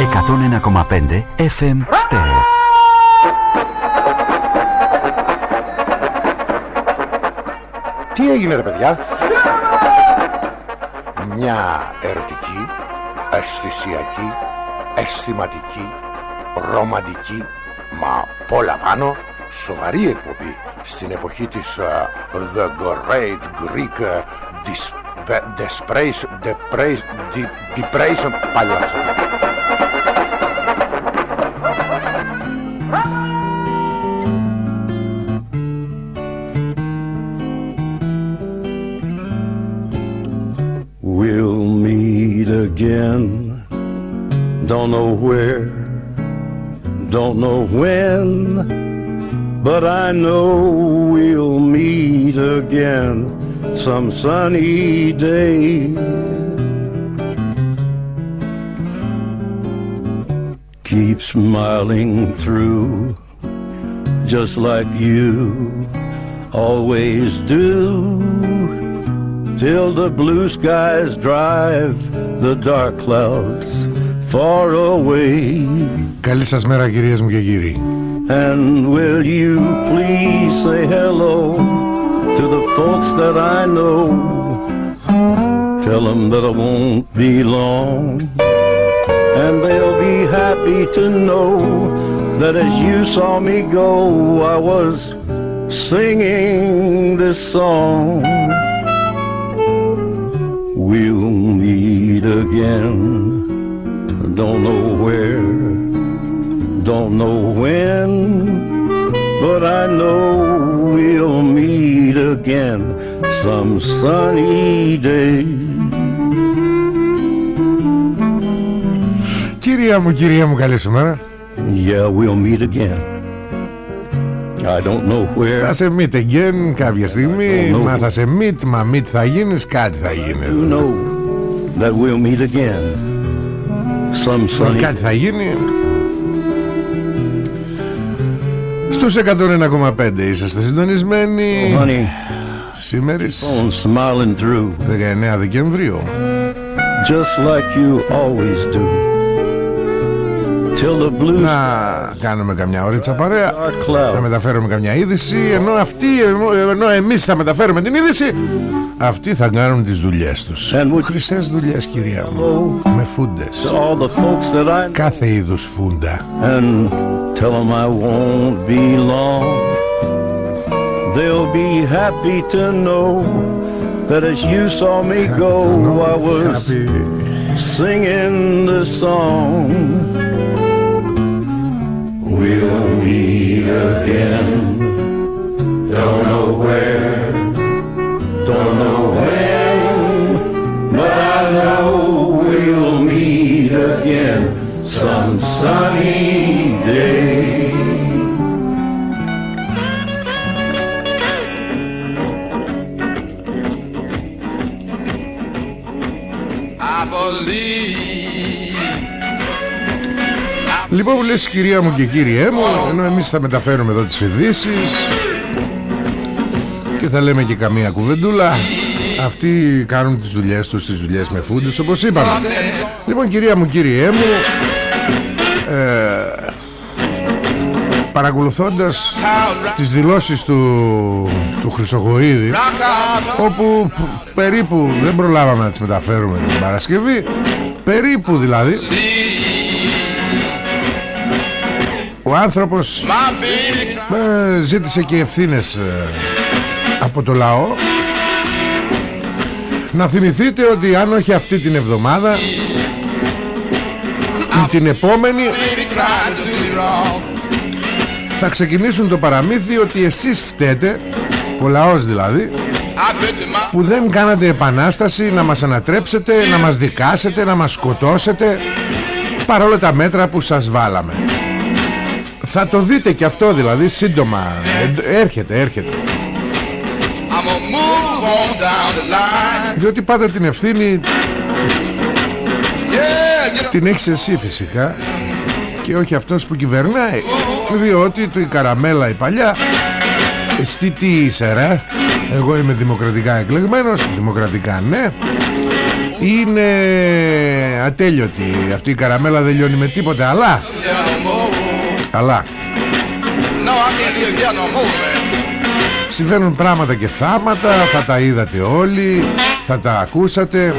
101,5 FM Stereo. Τι έγινε ρε παιδιά; Μια ερωτική Αισθησιακή Αισθηματική Ρομαντική Μα πολλά πάνω Σοβαρή εκπομπή Στην εποχή της uh, The Great Greek uh, Depression Depression We'll meet again. Don't know where, don't know when, but I know we'll meet again some sunny day. smiling through, just like you always do, till the blue skies drive the dark clouds far away. Καλή σας μέρα κυρίες μου και κύριοι. And will you please say hello to the folks that I know? Tell them that I won't be long. And they'll be happy to know that as you saw me go, I was singing this song. We'll meet again. Don't know where, don't know when, but I know we'll meet again some sunny day. κυρία μου, κυρία μου, καλή μέρα. Yeah, we'll meet again. I don't know where. Θα σε meet again κάποια στιγμή, μα σε μα meet θα γίνεις, κάτι θα γίνει. You know that we'll meet again. Some sunny... Κάτι θα γίνει. Στους 101,5 είσαστε συντονισμένοι. Oh, Σήμερα. honey. 19 Δεκεμβρίου Just like you always do να κάνουμε καμιά ωρίτσα παρέα. dark Θα cloud μεταφέρουμε καμιά είδηση. Ενώ αυτοί, ενώ, ενώ εμείς θα μεταφέρουμε την είδηση Αυτοί θα κάνουν τις δουλειές τους. And would- Χρυσές δουλειές κυρία μου. Με φούντες. all the folks that I Κάθε είδους φούντα. And tell them I won't be long. They'll be happy to know that as you saw me go, I was singing the song. We'll meet again. Don't know where, don't know when, but I know we'll meet again some sunny day. Λοιπόν που λες κυρία μου και κύριέ μου Ενώ εμείς θα μεταφέρουμε εδώ τις ειδήσεις Και θα λέμε και καμία κουβεντούλα Αυτοί κάνουν τις δουλειές τους Τις δουλειές με φούντες όπως είπαμε. Λοιπόν κυρία μου κύριέ μου ε, Παρακολουθώντας τις δηλώσεις του, του Χρυσογοίδη όπου π- περίπου δεν προλάβαμε να τις μεταφέρουμε την Παρασκευή περίπου δηλαδή ο άνθρωπος My baby ε, ζήτησε και ευθύνες ε, από το λαό να θυμηθείτε ότι αν όχι αυτή την εβδομάδα την επόμενη baby trying to do me wrong. θα ξεκινήσουν το παραμύθι ότι εσείς φταίτε ο λαός δηλαδή I bet you my που δεν κάνατε επανάσταση να μας ανατρέψετε, να μας δικάσετε, να μας σκοτώσετε παρόλα τα μέτρα που σας βάλαμε. Θα το δείτε και αυτό δηλαδή σύντομα. Ε, έρχεται, έρχεται. I'm gonna move on down the line. Διότι πάντα την ευθύνη Yeah, get up. την έχεις εσύ φυσικά και όχι αυτός που κυβερνάει. Διότι του η καραμέλα η παλιά εσύ τι είσαι ρε; Εγώ είμαι δημοκρατικά εκλεγμένος Δημοκρατικά ναι είναι ατέλειωτη αυτή η καραμέλα δεν λιώνει με τίποτα αλλά Here no more. αλλά No, I can't live here no more, man. συμβαίνουν πράγματα και θάματα θα τα είδατε όλοι θα τα ακούσατε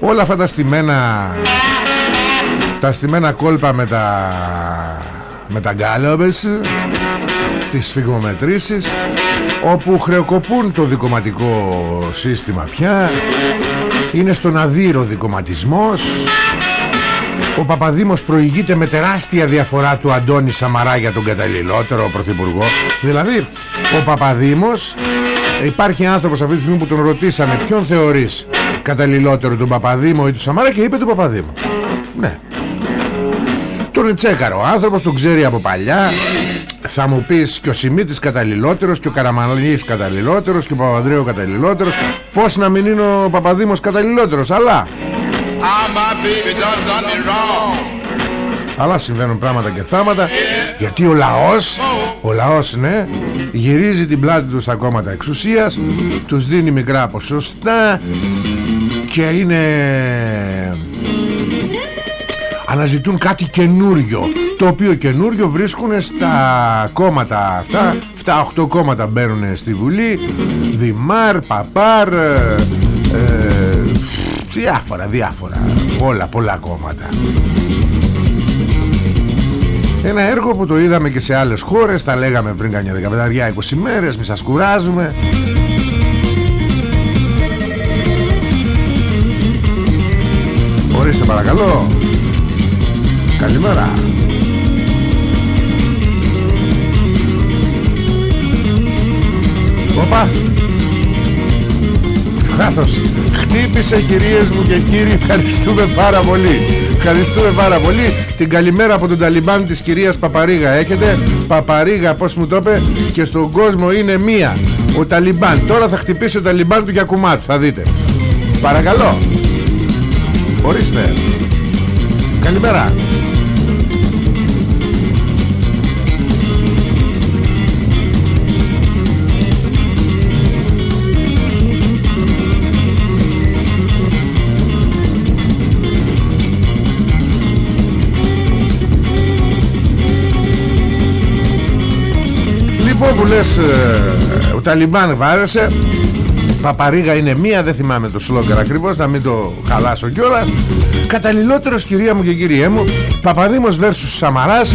όλα αυτά τα στημένα τα στημένα κόλπα με τα με τα γκάλωμες τις σφιγμομετρήσεις όπου χρεοκοπούν το δικοματικό σύστημα πια είναι στον αδύρο δικοματισμός ο Παπαδήμος προηγείται με τεράστια διαφορά του Αντώνη Σαμαρά για τον καταλληλότερο πρωθυπουργό. Δηλαδή ο Παπαδήμος υπάρχει άνθρωπος αυτή τη στιγμή που τον ρωτήσανε ποιον θεωρείς καταλληλότερο τον Παπαδήμο ή του Σαμαρά και είπε τον Παπαδήμο. Ναι. Τον τσέκαρο. Ο άνθρωπος τον ξέρει από παλιά. Θα μου πεις και ο Σιμίτης καταλληλότερος και ο Καραμαλής καταλληλότερος και ο Παπαδρέου καταλληλότερος. Πως να μην είναι ο Παπαδήμος καταλληλότερος αλλά αλλά συμβαίνουν πράγματα και θάματα γιατί ο λαός ο λαός ναι γυρίζει την πλάτη του στα κόμματα εξουσίας τους δίνει μικρά ποσοστά και είναι αναζητούν κάτι καινούριο το οποίο καινούριο βρίσκουν στα κόμματα αυτά 7-8 κόμματα μπαίνουν στη Βουλή Δημάρ, Παπάρ ε, ε, διάφορα διάφορα. Όλα πολλά κόμματα. Ένα έργο που το είδαμε και σε άλλες χώρες Τα λέγαμε πριν καμιά 15-20 μέρες Μη σας κουράζουμε. Ορίστε παρακαλώ. Καλημέρα. Όπα Λάθος. Χτύπησε κυρίες μου και κύριοι Ευχαριστούμε πάρα πολύ. Ευχαριστούμε πάρα πολύ. Την καλημέρα από τον Ταλιμπάν της κυρίας Παπαρίγα. Έχετε; Παπαρίγα πως μου το είπε; Και στον κόσμο είναι μία. Ο Ταλιμπάν. Τώρα θα χτυπήσει ο Ταλιμπάν του για κουμάτου Θα δείτε. Παρακαλώ. Ορίστε. Καλημέρα Λοιπόν που λες ε, Ο Ταλιμπάν βάρεσε. Παπαρίγα είναι μία Δεν θυμάμαι το σλόγγαρ ακριβώς Να μην το χαλάσω κιόλα. Καταλληλότερος κυρία μου και κυριέ μου Παπαδήμος versus Σαμαράς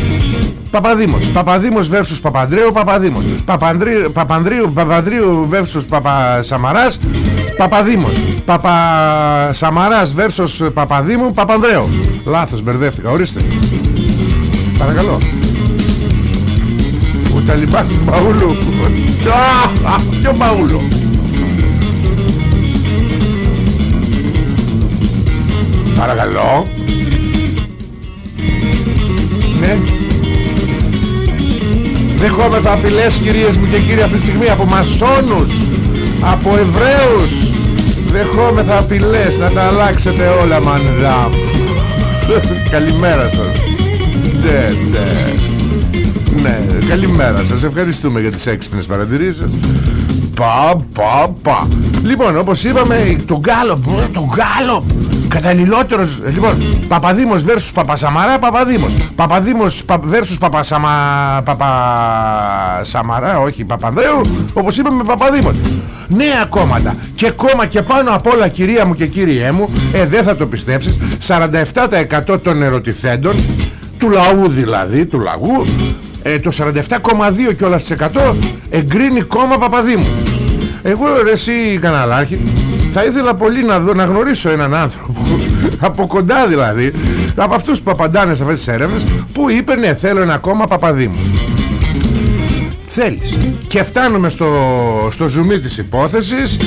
Παπαδήμος Παπαδήμος versus Παπαντρέου Παπαδήμος. Παπανδρίου, Παπανδρίου, Παπανδρίου versus Παπασαμαράς Παπαδήμος. Παπασαμαράς versus Παπαδήμου Παπανδρέου. Λάθος μπερδεύτηκα ορίστε. Παρακαλώ. ο Ταλιμπάν του Παούλου Α, Ποιο Παούλου Παρακαλώ. Ναι. Δεχόμεθα απειλές κυρίες μου και κύριοι αυτή τη στιγμή από μασόνους Από Εβραίους. Δεχόμεθα απειλές να τα αλλάξετε όλα μανδάμ Καλημέρα σας. Ναι, ναι ναι, καλημέρα σας. Ευχαριστούμε για τις έξυπνες παρατηρήσεις. Πα, πα, πα. Λοιπόν, όπως είπαμε Το Γκάλο, το Γκάλο Καταλληλότερος Λοιπόν, Παπαδήμος versus Παπασαμαρά Παπαδήμος. Παπαδήμος πα, versus Παπασαμα, Παπασαμαρά Όχι, Παπανδρέου Όπως είπαμε Παπαδήμος. Νέα κόμματα. Και κόμμα και πάνω απ' όλα κυρία μου και κύριέ μου Ε, δεν θα το πιστέψεις 47% των ερωτηθέντων του λαού δηλαδή, του λαγού ε, το 47,2 κιόλας της 100 εγκρίνει κόμμα Παπαδήμου. Εγώ ρε εσύ καναλάρχη θα ήθελα πολύ να, δω, να γνωρίσω έναν άνθρωπο από κοντά δηλαδή από αυτούς που απαντάνε σε αυτές τις έρευνες που είπε ναι θέλω ένα κόμμα Παπαδήμου θέλεις. Και φτάνουμε στο, στο ζουμί της υπόθεσης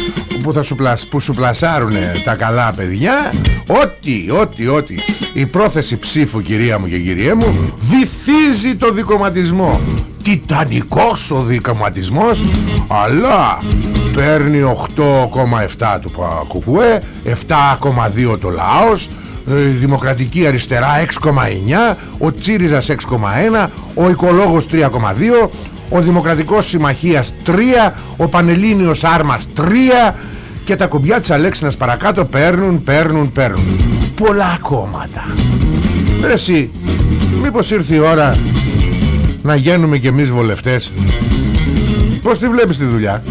που, θα σου, πλασ, που σου πλασάρουν τα καλά παιδιά. Ότι, ότι, ότι. Η πρόθεση ψήφου κυρία μου και κυριέ μου βυθίζει το δικοματισμό. Τιτανικός ο δικοματισμός αλλά παίρνει 8,7 του Κουκουέ 7,2 το Λαός η Δημοκρατική Αριστερά 6,9 ο Τσίριζας 6,1 ο Οικολόγος 3,2 ο Δημοκρατικός Συμμαχίας 3 ο Πανελλήνιος Άρμας 3 και τα κουμπιά της Αλέξινας παρακάτω παίρνουν, παίρνουν, παίρνουν. Πολλά κόμματα. Ρε εσύ μήπως ήρθε η ώρα να γίνουμε κι εμείς βολευτές; Πώς τη βλέπεις τη δουλειά;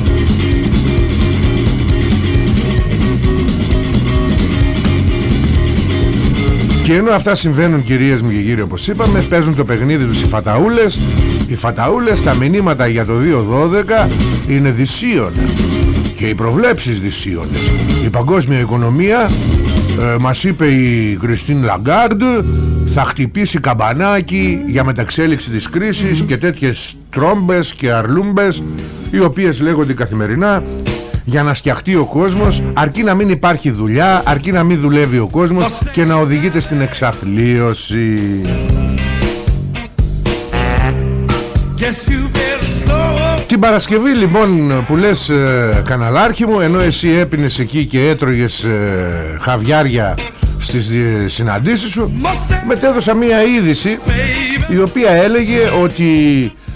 Και ενώ αυτά συμβαίνουν κυρίες μου και κύριοι όπως είπαμε Παίζουν το παιχνίδι τους οι φαταούλες Οι φαταούλες τα μηνύματα για το 2012 είναι δυσίωνα. Και οι προβλέψεις δυσίωνες Η παγκόσμια οικονομία ε, Μας είπε η Κριστίν Λαγκάρντ Θα χτυπήσει καμπανάκι για μεταξέλιξη της κρίσης Και τέτοιες τρόμπες και αρλούμπες Οι οποίες λέγονται καθημερινά για να σκιαχτεί ο κόσμος αρκεί να μην υπάρχει δουλειά αρκεί να μην δουλεύει ο κόσμος και να οδηγείται στην εξαθλίωση την Παρασκευή λοιπόν που λες ε, καναλάρχη μου ενώ εσύ έπινες εκεί και έτρωγες ε, χαβιάρια στις ε, συναντήσεις σου μετέδωσα μία είδηση η οποία έλεγε ότι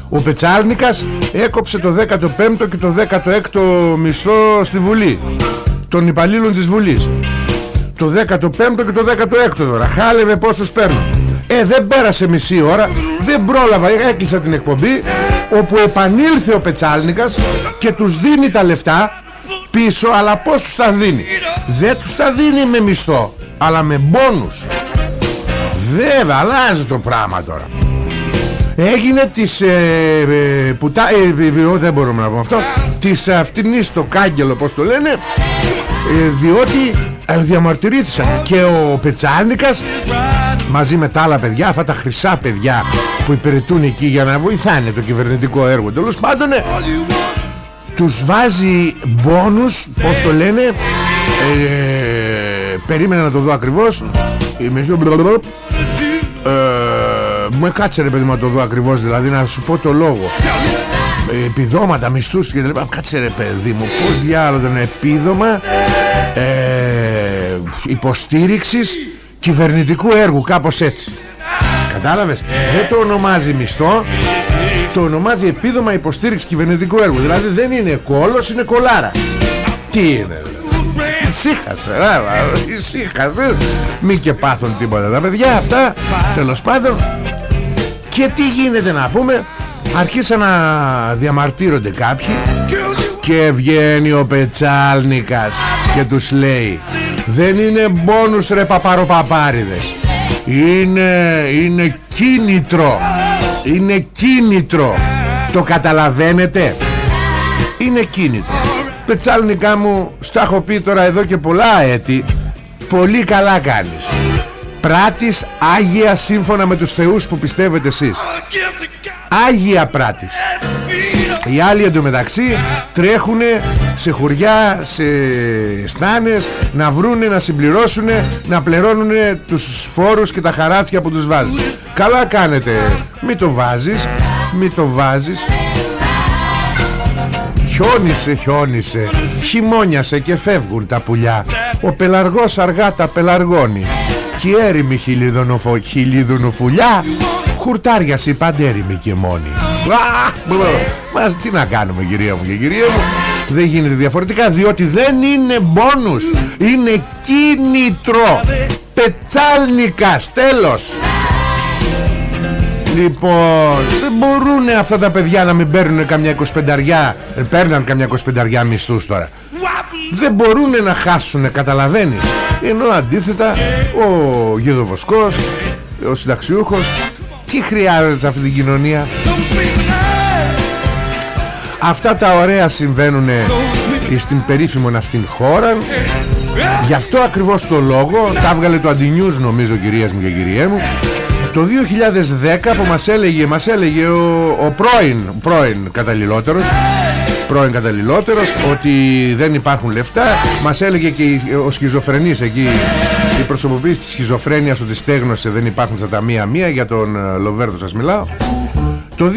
ο Πετσάλνικας έκοψε το 15ο και το 16ο μισθό στη Βουλή των υπαλλήλων της Βουλής. Το 15ο και το 16ο τώρα χάλευε πόσους παίρνω ε δεν πέρασε μισή ώρα δεν πρόλαβα έκλεισα την εκπομπή όπου επανήλθε ο Πετσάλνικας και τους δίνει τα λεφτά πίσω αλλά πως τους τα δίνει; Δεν τους τα δίνει με μισθό αλλά με μπόνους. Βέβαια αλλάζει το πράγμα τώρα. Έγινε της ε, ε, πουτά, ε, ε, δεν μπορούμε να πούμε αυτό της αυτινής το κάγκελο πως το λένε ε, διότι ε, διαμαρτυρήθησαν και ο Πετσάνικας μαζί με τα άλλα παιδιά αυτά τα χρυσά παιδιά που υπηρετούν εκεί για να βοηθάνε το κυβερνητικό έργο. Τέλος πάντων τους βάζει μπόνους πως το λένε ε, περίμενα να το δω ακριβώς. Μου κάτσε ρε παιδί μου να το δω ακριβώς δηλαδή να σου πω το λόγο επιδόματα, μισθούς και λοιπά. Κάτσε ρε παιδί μου πως διάλογο είναι επίδομα ε, υποστήριξης κυβερνητικού έργου κάπως έτσι. Κατάλαβες; Δεν το ονομάζει μισθό το ονομάζει επίδομα υποστήριξης κυβερνητικού έργου. Δηλαδή δεν είναι κόλος είναι κολάρα. Τι είναι Ησύχασε Ησύχασε. Μη και πάθουν τίποτα τα παιδιά αυτά Τέλος πάντων. Και τι γίνεται να πούμε; Αρχίσαν να διαμαρτύρονται κάποιοι Και βγαίνει ο Πετσάλνικας Και τους λέει Δεν είναι μπόνους ρε παπαροπαπάριδες. Είναι, είναι κίνητρο. Είναι κίνητρο. Το καταλαβαίνετε; Είναι κίνητρο Πετσάλνικα μου Στα έχω πει τώρα εδώ και πολλά έτη Πολύ καλά κάνεις. Πράτης Άγια σύμφωνα με τους θεούς που πιστεύετε εσείς Άγια πράτης. Οι άλλοι εντωμεταξύ τρέχουν σε χωριά, σε στάνες Να βρούνε, να συμπληρώσουν, να πληρώνουν τους φόρους και τα χαράτσια που τους βάζουν Καλά κάνετε. Μη το βάζεις, μη το βάζεις. Χιόνισε, χιόνισε. Χειμώνιασε και φεύγουν τα πουλιά. Ο πελαργός αργά τα πελαργώνει. Κι η έρημη χιλιδουνοφουλιά Χουρτάριασε παντέρημη και μόνη. Μας τι να κάνουμε κυρία μου και κυρία μου. Δεν γίνεται διαφορετικά Διότι δεν είναι μπόνους. Είναι κίνητρο. Πετσάλνικας Τέλος. Λοιπόν Δεν μπορούν αυτά τα παιδιά να μην παίρνουν καμιά 25 Παίρναν καμιά 25 μισθούς τώρα. Δεν μπορούν να χάσουν Καταλαβαίνεις. Ενώ αντίθετα Ο Γεδοβοσκός Ο συνταξιούχος Τι χρειάζεται σε αυτή την κοινωνία. Αυτά τα ωραία συμβαίνουν Στην περίφημον αυτήν χώρα Γι' αυτό ακριβώς το λόγο Τα έβγαλε το Αντινιούς νομίζω κυρίες μου και κυριέ μου το 2010 που μας έλεγε, μας έλεγε ο, ο πρώην, πρώην καταλληλότερος πρώην καταλληλότερος ότι δεν υπάρχουν λεφτά μας έλεγε και ο σχιζοφρενής εκεί η προσωποποίηση της σχιζοφρένειας ότι στέγνωσε δεν υπάρχουν στα ταμεία μία για τον ε, Λοβέρδο σας μιλάω. Το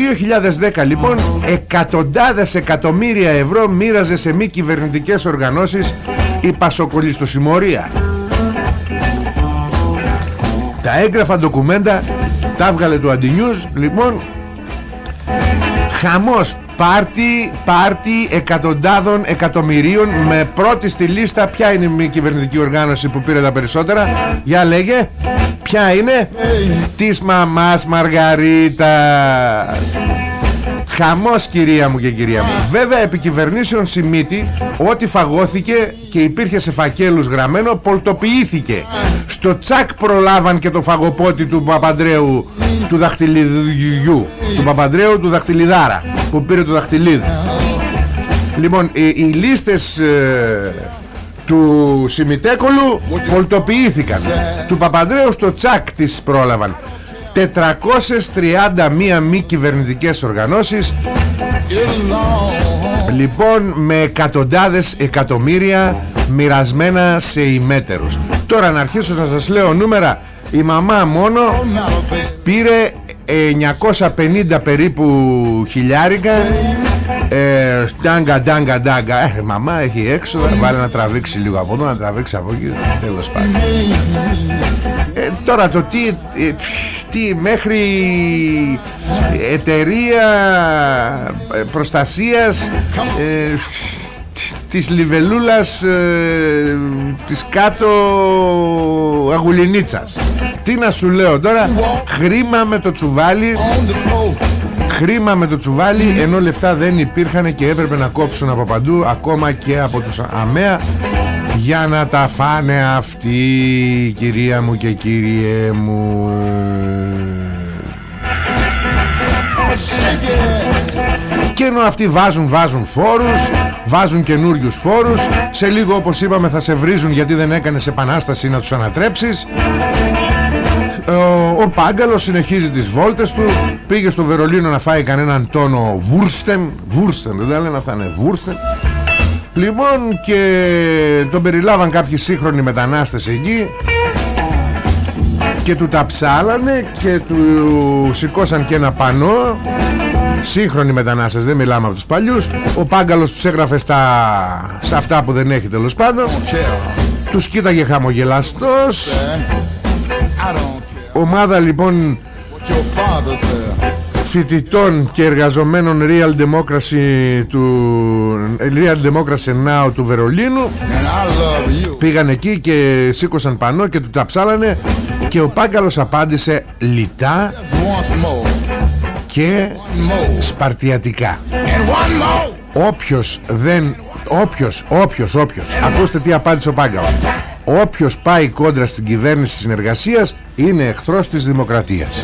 2010 λοιπόν εκατοντάδες εκατομμύρια ευρώ μοίραζε σε μη κυβερνητικές οργανώσεις η Πασοκολιστοσημωρία τα έγγραφα ντοκουμέντα τα έβγαλε του Αντινιούς λοιπόν χαμός Πάρτι, πάρτι εκατοντάδων εκατομμυρίων με πρώτη στη λίστα. Ποια είναι η μη κυβερνητική οργάνωση που πήρε τα περισσότερα; Για λέγε ποια είναι; Της μαμάς Μαργαρίτας Χαμός κυρία μου και κυρία μου. Βέβαια επί κυβερνήσεων Σιμίτη Ό,τι φαγώθηκε και υπήρχε σε φακέλους γραμμένο Πολτοποιήθηκε. Στο τσακ προλάβαν και το φαγοπότη του Παπαντρέου Του δαχτυλιδιού Του Παπαντρέου του δαχτυλιδάρα Που πήρε το δαχτυλίδι. Λοιπόν οι, οι λίστες ε, του Σιμιτέκολου πολτοποιήθηκαν. Του Παπαντρέου στο τσακ τις πρόλαβαν 431 μη κυβερνητικές οργανώσεις. Λοιπόν με εκατοντάδες εκατομμύρια μοιρασμένα σε ημέτερους. Τώρα να αρχίσω να σας λέω νούμερα. Η μαμά μόνο πήρε 950 περίπου χιλιάρικα. Ε, ντάγκα ντάγκα ντάγκα. Ε, Μαμά έχει έξοδα. Βάλε να τραβήξει λίγο από εδώ Να τραβήξει από εκεί. Τέλος πάντων. ε, Τώρα το τι, ε, τι Μέχρι Εταιρεία ε, Προστασίας ε, της Λιβελούλας ε, της κάτω Αγουλινίτσας. Τι να σου λέω τώρα χρήμα με το τσουβάλι χρήμα με το τσουβάλι ενώ λεφτά δεν υπήρχαν και έπρεπε να κόψουν από παντού ακόμα και από τους ΑΜΕΑ για να τα φάνε αυτοί κυρία μου και κύριέ μου. Και ενώ αυτοί βάζουν βάζουν φόρους Βάζουν καινούριους φόρους Σε λίγο όπως είπαμε θα σε βρίζουν Γιατί δεν έκανες επανάσταση να τους ανατρέψεις. Ο, ο Πάγκαλος συνεχίζει τις βόλτες του Πήγε στο Βερολίνο να φάει κανέναν τόνο Βούρστεν Βούρστεν δεν τα λένε αυτά είναι Βούρστεν Λοιπόν και τον περιλάβαν κάποιοι σύγχρονοι μετανάστες εκεί. Και του τα ψάλανε και του σηκώσαν και ένα πανό. Σύγχρονοι μετανάστες δεν μιλάμε από τους παλιούς. Ο Πάγκαλος τους έγραφε στα... σε αυτά που δεν έχει τέλος πάντων. Τους κοίταγε χαμογελαστός. Ομάδα λοιπόν φοιτητών και εργαζομένων Real Democracy του Real Democracy Now του Βερολίνου. Πήγαν εκεί και σήκωσαν πανό και του τα ψάλανε και ο Πάγκαλος απάντησε λιτά και σπαρτιατικά. Όποιος δεν Όποιος, όποιος, όποιος Ακούστε τι απάντησε ο Πάγκαλος. Όποιος πάει κόντρα στην κυβέρνηση συνεργασίας Είναι εχθρός της δημοκρατίας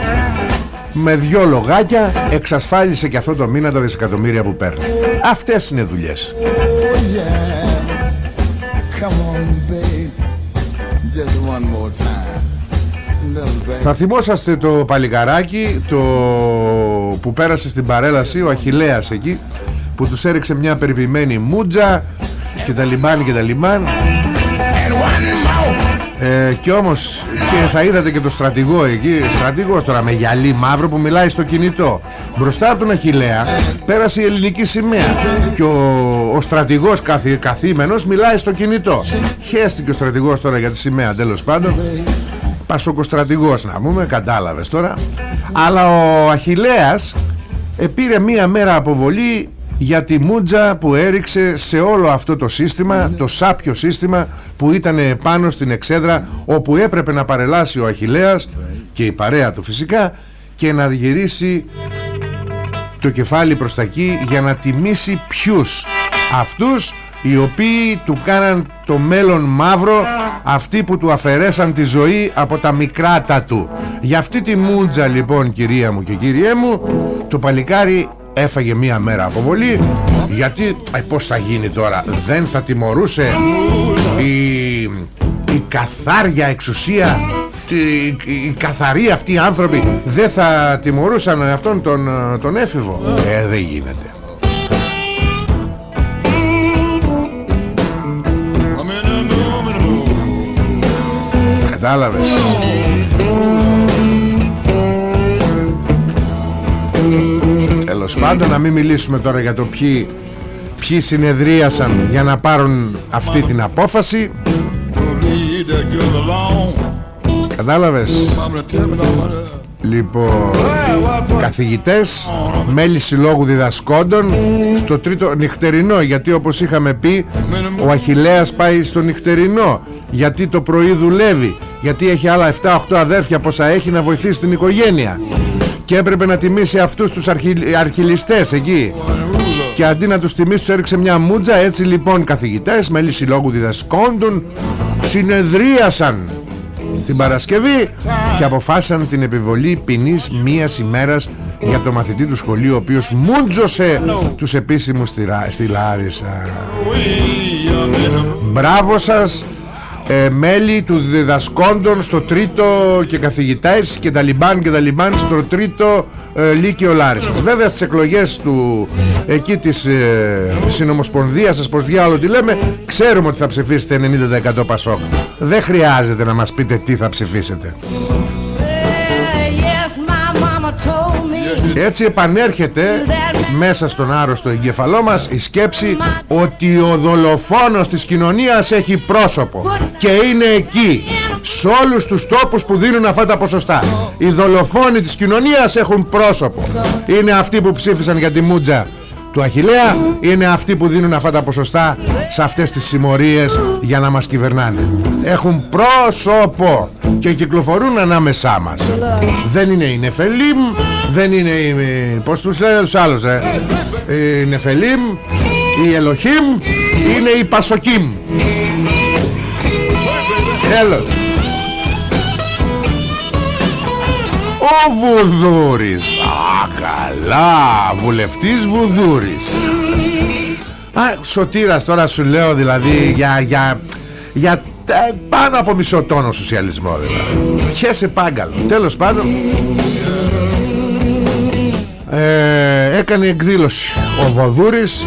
Με δυο λογάκια Εξασφάλισε και αυτό το μήνα τα δισεκατομμύρια που παίρνει. Αυτές είναι δουλειές. Θα θυμόσαστε το παλικαράκι το που πέρασε στην παρέλαση ο Αχιλέας εκεί που τους έριξε μια περιποιημένη μούτζα και τα λιμάνι και τα λιμάν ε, και όμως και θα είδατε και το στρατηγό εκεί. Στρατηγός τώρα με γυαλί μαύρο που μιλάει στο κινητό. Μπροστά από τον Αχιλέα πέρασε η ελληνική σημαία. Και ο, ο στρατηγός καθ, καθήμενος μιλάει στο κινητό. Χέστηκε ο στρατηγός τώρα για τη σημαία τέλος πάντων. Πασοκοστρατηγός να πούμε Κατάλαβες τώρα. Αλλά ο Αχιλέας Επήρε μία μέρα αποβολή για τη μούτζα που έριξε σε όλο αυτό το σύστημα Το σάπιο σύστημα που ήταν πάνω στην εξέδρα Όπου έπρεπε να παρελάσει ο Αχιλέας Και η παρέα του φυσικά Και να γυρίσει το κεφάλι προς τα εκεί Για να τιμήσει ποιους. Αυτούς οι οποίοι του κάναν το μέλλον μαύρο αυτοί που του αφαιρέσαν τη ζωή από τα μικράτα του. Για αυτή τη μούτζα λοιπόν κυρία μου και κύριέ μου το παλικάρι έφαγε μία μέρα αποβολή γιατί ε, πως θα γίνει τώρα δεν θα τιμωρούσε η, η καθάρια εξουσία οι, οι καθαροί αυτοί οι άνθρωποι δεν θα τιμωρούσαν αυτόν τον, τον έφηβο. Ε δεν γίνεται. Κατάλαβες Τέλος πάντων να μην μιλήσουμε τώρα για το ποιοι, ποιοι συνεδρίασαν για να πάρουν αυτή την απόφαση. Κατάλαβες; Λοιπόν Καθηγητές Μέλη συλλόγου διδασκόντων Στο τρίτο νυχτερινό. Γιατί όπως είχαμε πει Ο Αχιλέας πάει στο νυχτερινό. Γιατί το πρωί δουλεύει. Γιατί έχει άλλα 7-8 αδέρφια Πόσα έχει να βοηθήσει την οικογένεια Και έπρεπε να τιμήσει αυτούς τους αρχι... αρχιλιστές εκεί. Και αντί να τους τιμήσει τους έριξε μια μούτζα. Έτσι λοιπόν καθηγητές Μέλη συλλόγου διδασκόντων Συνεδρίασαν την Παρασκευή και αποφάσισαν την επιβολή ποινής μίας ημέρας για το μαθητή του σχολείου ο οποίος μούντζωσε τους επίσημους στη, στη Λάρισα. Μπράβο σας ε, μέλη του διδασκόντων στο τρίτο και καθηγητές και τα λιμπάν και τα λιμπάν στο τρίτο ε, Λύκειο Λάρισας βέβαια στις εκλογές του εκεί της ε, συνομοσπονδίας σας πως διάλογο τι λέμε ξέρουμε ότι θα ψηφίσετε 90% Πασόκ. Δεν χρειάζεται να μας πείτε τι θα ψηφίσετε έτσι επανέρχεται μέσα στον άρρωστο εγκεφαλό μας η σκέψη ότι ο δολοφόνος της κοινωνίας έχει πρόσωπο και είναι εκεί σε όλους τους τόπους που δίνουν αυτά τα ποσοστά. Οι δολοφόνοι της κοινωνίας έχουν πρόσωπο. Είναι αυτοί που ψήφισαν για τη Μούτζα του Αχιλέα είναι αυτοί που δίνουν αυτά τα ποσοστά σε αυτές τις συμμορίες για να μας κυβερνάνε. Έχουν πρόσωπο και κυκλοφορούν ανάμεσά μας. Δεν είναι η Νεφελίμ δεν είναι η... πως τους λένε τους άλλους ε; η Νεφελίμ η Ελοχίμ είναι η Πασοκίμ τέλος Ο Βουδούρης. Α καλά. Βουλευτής Βουδούρης. Α, Σωτήρας τώρα σου λέω δηλαδή Για, για, για πάνω από μισό τόνο σοσιαλισμό δηλαδή. Χέσε πάγκαλο. Τέλος πάντων ε, Έκανε εκδήλωση Ο Βοδούρης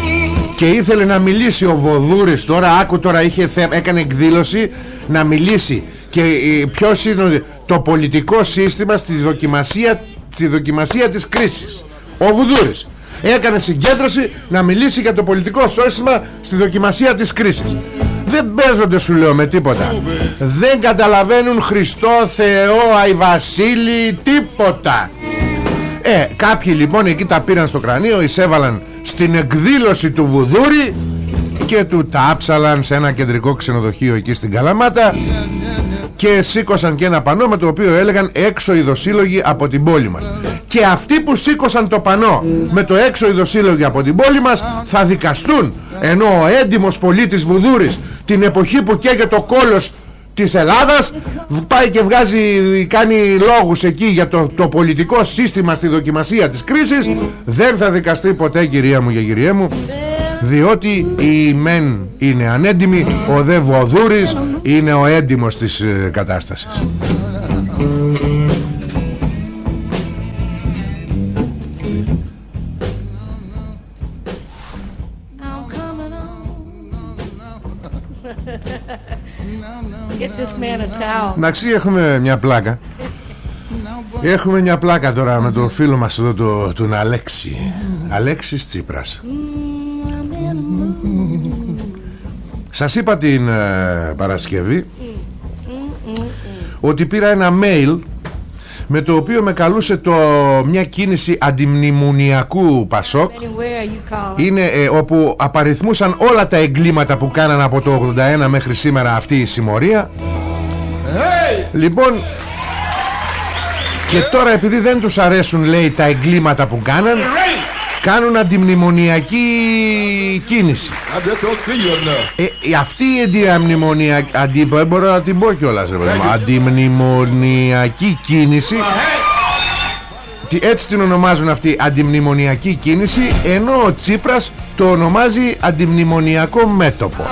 και ήθελε να μιλήσει ο Βοδούρης. Τώρα άκου τώρα είχε, έκανε εκδήλωση να μιλήσει και ε, ποιος είναι το πολιτικό σύστημα στη δοκιμασία, στη δοκιμασία της κρίσης. Ο Βουδούρης έκανε συγκέντρωση να μιλήσει για το πολιτικό σύστημα στη δοκιμασία της κρίσης. Δεν παίζονται σου λέω με τίποτα. Δεν καταλαβαίνουν Χριστό, Θεό, Αϊβασίλη τίποτα. Ε, κάποιοι λοιπόν εκεί τα πήραν στο κρανίο εισέβαλαν στην εκδήλωση του Βουδούρη και του τάψαλαν σε ένα κεντρικό ξενοδοχείο εκεί στην Καλαμάτα και σήκωσαν και ένα πανό με το οποίο έλεγαν έξω ειδοσύλλογοι από την πόλη μας και αυτοί που σήκωσαν το πανό με το έξω ειδοσύλλογοι από την πόλη μας θα δικαστούν ενώ ο έντιμος πολίτης Βουδούρης την εποχή που καίγεται το κόλος της Ελλάδας πάει και βγάζει, κάνει λόγους εκεί για το, το πολιτικό σύστημα στη δοκιμασία της κρίσης. Δεν θα δικαστεί ποτέ κυρία μου και κυρία μου διότι η μεν είναι ανέντιμη ο δε βοδούρης είναι ο έντιμος της ε, κατάστασης. Εντάξει έχουμε μια πλάκα. Έχουμε μια πλάκα τώρα με τον φίλο μας εδώ το, τον Αλέξη. Αλέξης Τσίπρας Σας είπα την ε, Παρασκευή Ότι πήρα ένα mail με το οποίο με καλούσε το, μια κίνηση αντιμνημονιακού Πασόκ. Είναι ε, όπου απαριθμούσαν όλα τα εγκλήματα που κάναν από το 81 μέχρι σήμερα αυτή η συμμορία. Λοιπόν και τώρα επειδή δεν τους αρέσουν λέει τα εγκλήματα που κάναν Κάνουν αντιμνημονιακή κίνηση. Ε, ε, Αυτή η αντιμνημονιακή αντι, μπορώ να την πω κιόλας Αντιμνημονιακή κίνηση. Έτσι την ονομάζουν αυτή αντιμνημονιακή κίνηση ενώ ο Τσίπρας το ονομάζει αντιμνημονιακό μέτωπο.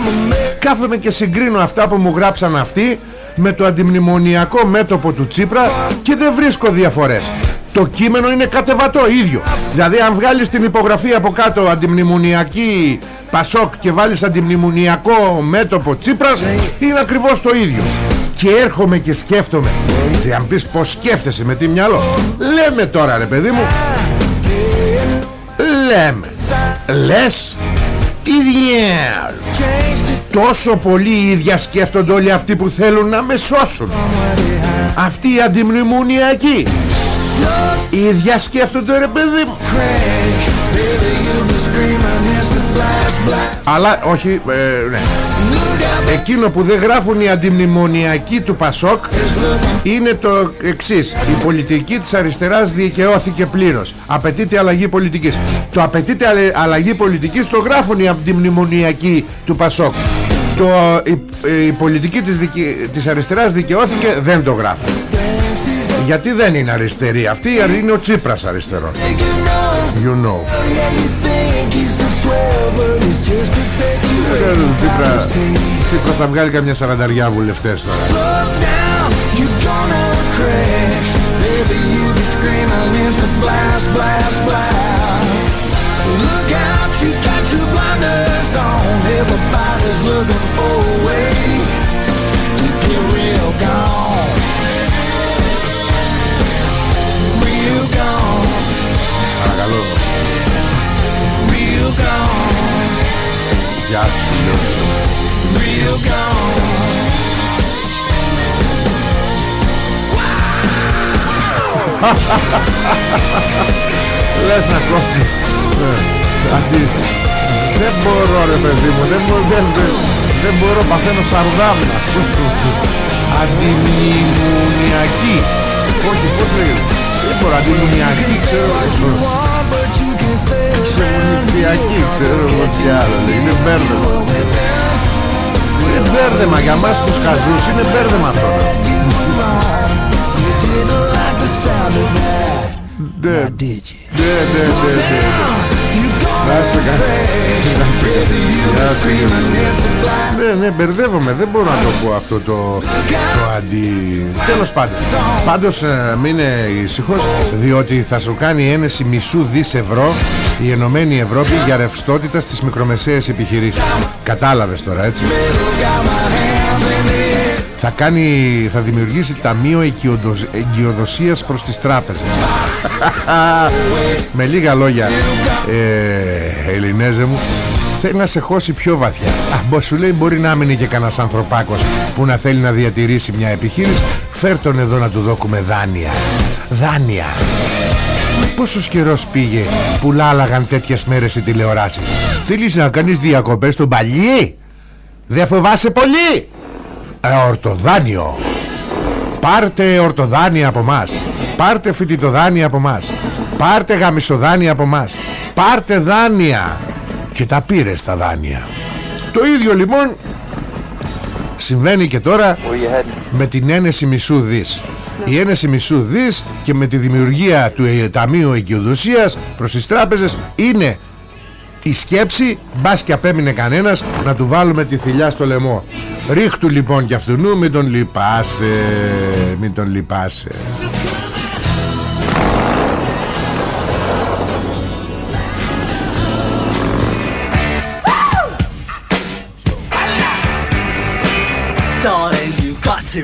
Κάθομαι και συγκρίνω αυτά που μου γράψαν αυτοί με το αντιμνημονιακό μέτωπο του Τσίπρα και δεν βρίσκω διαφορές το κείμενο είναι κατεβατό ίδιο. Δηλαδή αν βγάλεις την υπογραφή από κάτω αντιμνημονιακή Πασόκ και βάλεις αντιμνημονιακό μέτωπο Τσίπρας είναι ακριβώς το ίδιο. Και έρχομαι και σκέφτομαι. Και αν πεις πως σκέφτεσαι με τι μυαλό. Λέμε τώρα ρε παιδί μου. Λέμε. Λες. Τι διέλλο τόσο πολύ οι ίδια σκέφτονται όλοι αυτοί που θέλουν να με σώσουν. Αυτοί οι αντιμνημονιακοί Οι ίδια σκέφτονται ρε παιδί μου. Αλλά όχι ε, ναι. Εκείνο που δεν γράφουν οι αντιμνημονιακοί του Πασόκ Είναι το εξής. Η πολιτική της αριστεράς δικαιώθηκε πλήρως. Απαιτείται αλλαγή πολιτικής. Το απαιτείται αλλαγή πολιτικής Το γράφουν οι αντιμνημονιακοί του Πασόκ. Το, η, η πολιτική της, δικαι, της αριστεράς δικαιώθηκε Δεν το γράφουν γιατί δεν είναι αριστερή. Αυτή είναι ο Τσίπρας αριστερός. You know. Τσίπρα, Τσίπρας θα βγάλει καμιά σαρανταριά βουλευτές τώρα. Look out, you got your blinders on. Everybody's looking for a way To get real gone Παρακαλώ Γεια σου Λες να κόψεις. Αντί. Δεν μπορώ ρε παιδί μου Δεν μπορώ, δεν, δεν, δεν μπορώ παθαίνω σαρδάμνα Αντιμνημονιακή Όχι πως λέγεται δεν μπορώ αντιμονιακή ξέρω Ξεμονιστιακή ξέρω εγώ τι άλλο Είναι μπέρδεμα. Είναι μπέρδεμα για μας τους χαζούς. Είναι μπέρδεμα αυτό. Ναι ναι ναι ναι ναι, ναι, μπερδεύομαι. Δεν μπορώ να το πω αυτό το, το αντι... Τέλος πάντων. Πάντως ε, μείνε ησυχός διότι θα σου κάνει ένεση μισού δις ευρώ η Ενωμένη Ευρώπη για ρευστότητα στις μικρομεσαίες επιχειρήσεις. Κατάλαβες τώρα έτσι. Θα, κάνει, θα δημιουργήσει ταμείο εγκυοδοσίας προς τις τράπεζες Με λίγα λόγια ε, Ελληνέζε μου Θέλει να σε χώσει πιο βαθιά. Α, Σου λέει μπορεί να μείνει και κανένας ανθρωπάκος Που να θέλει να διατηρήσει μια επιχείρηση. Φέρ τον εδώ να του δώκουμε δάνεια. Δάνεια. Πόσος καιρός πήγε που λάλαγαν τέτοιες μέρες οι τηλεοράσεις; Θέλεις να κάνεις διακοπές στον παλιή Δεν φοβάσαι πολύ. Ε, Ορτοδάνιο Πάρτε ορτοδάνεια από μας. Πάρτε φοιτητοδάνεια από μας. Πάρτε γαμισοδάνεια από μας Πάρτε δάνεια. Και τα πήρες στα δάνεια. Το ίδιο λοιπόν Συμβαίνει και τώρα Με την ένεση μισού δις Η ένεση μισού δις Και με τη δημιουργία του ε, Ταμείου Εγκυοδοσίας Προς τις τράπεζες Είναι η σκέψη Μπας και απέμεινε κανένας Να του βάλουμε τη θηλιά στο λαιμό. Ρίχτου λοιπόν κι αυτού νου Μην τον λυπάσαι Μην τον λυπάσαι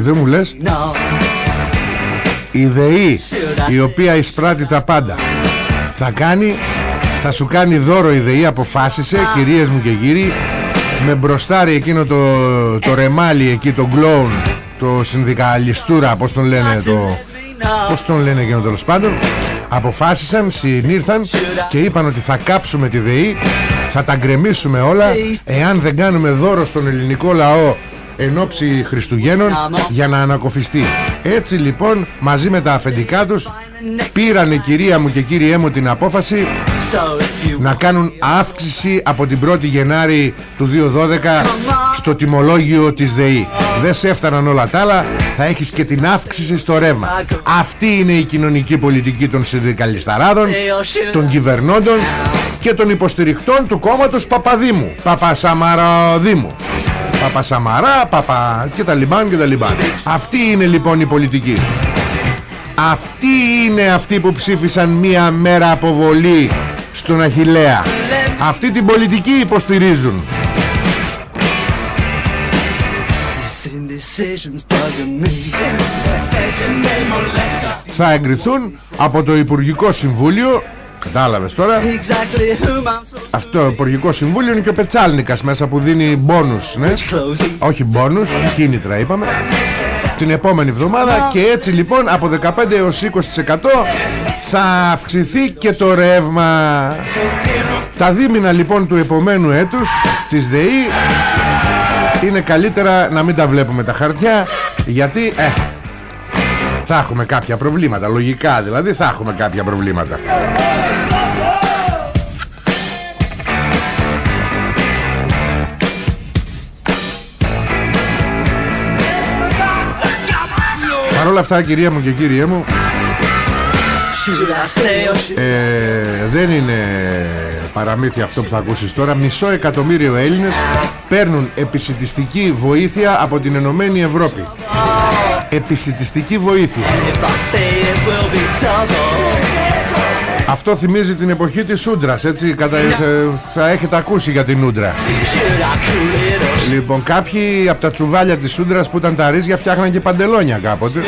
Δεν μου λες; Η ΔΕΗ Η οποία εισπράττει τα πάντα. Θα κάνει Θα σου κάνει δώρο η ΔΕΗ Αποφάσισε κυρίες μου και κύριοι. Με μπροστάρι εκείνο το, το ρεμάλι Εκεί το γκλόουν Το συνδικαλιστούρα Πώς τον λένε το, Πώς τον λένε εκείνο τέλος πάντων. Αποφάσισαν, συνήρθαν Και είπαν ότι θα κάψουμε τη ΔΕΗ Θα τα γκρεμίσουμε όλα. Εάν δεν κάνουμε δώρο στον ελληνικό λαό εν ώψη Χριστουγέννων για να ανακοφιστεί. Έτσι λοιπόν μαζί με τα αφεντικά τους πήρανε κυρία μου και κύριέ μου την απόφαση να κάνουν αύξηση από την 1η Γενάρη του 2012 στο τιμολόγιο της ΔΕΗ. Δεν σε έφταναν όλα τα άλλα θα έχεις και την αύξηση στο ρεύμα. Αυτή είναι η κοινωνική πολιτική των συνδικαλισταράδων των κυβερνώντων και των υποστηριχτών του κόμματος Παπαδήμου. Παπασαμαραδήμου Παπασαμαρά, Παπα και τα λιμπάν και τα λιμπάν. Αυτή είναι λοιπόν η πολιτική. Αυτοί είναι αυτοί που ψήφισαν μία μέρα αποβολή στον Αχιλέα. Αυτή την πολιτική υποστηρίζουν. Θα εγκριθούν από το Υπουργικό Συμβούλιο Κατάλαβες τώρα. Αυτό το Υπουργικό Συμβούλιο είναι και ο Πετσάλνικας μέσα που δίνει μπόνους ναι; Όχι μπόνους, κίνητρα είπαμε. Την επόμενη εβδομάδα και έτσι λοιπόν από 15 έως 20% θα αυξηθεί και το ρεύμα. Τα δίμηνα λοιπόν του επομένου έτους της ΔΕΗ είναι καλύτερα να μην τα βλέπουμε τα χαρτιά γιατί ε, θα έχουμε κάποια προβλήματα λογικά δηλαδή θα έχουμε κάποια προβλήματα. Παρ' όλα αυτά κυρία μου και κύριέ μου ε, δεν είναι παραμύθι αυτό που θα ακούσεις τώρα. Μισό εκατομμύριο Έλληνες παίρνουν επισητιστική βοήθεια από την Ενωμένη Ευρώπη Επισητιστική βοήθεια. Αυτό θυμίζει την εποχή της Σούντρας έτσι κατα... θα έχετε ακούσει για την Ούντρα. Λοιπόν κάποιοι από τα τσουβάλια της Σούντρας που ήταν τα ρίζια φτιάχναν και παντελόνια κάποτε.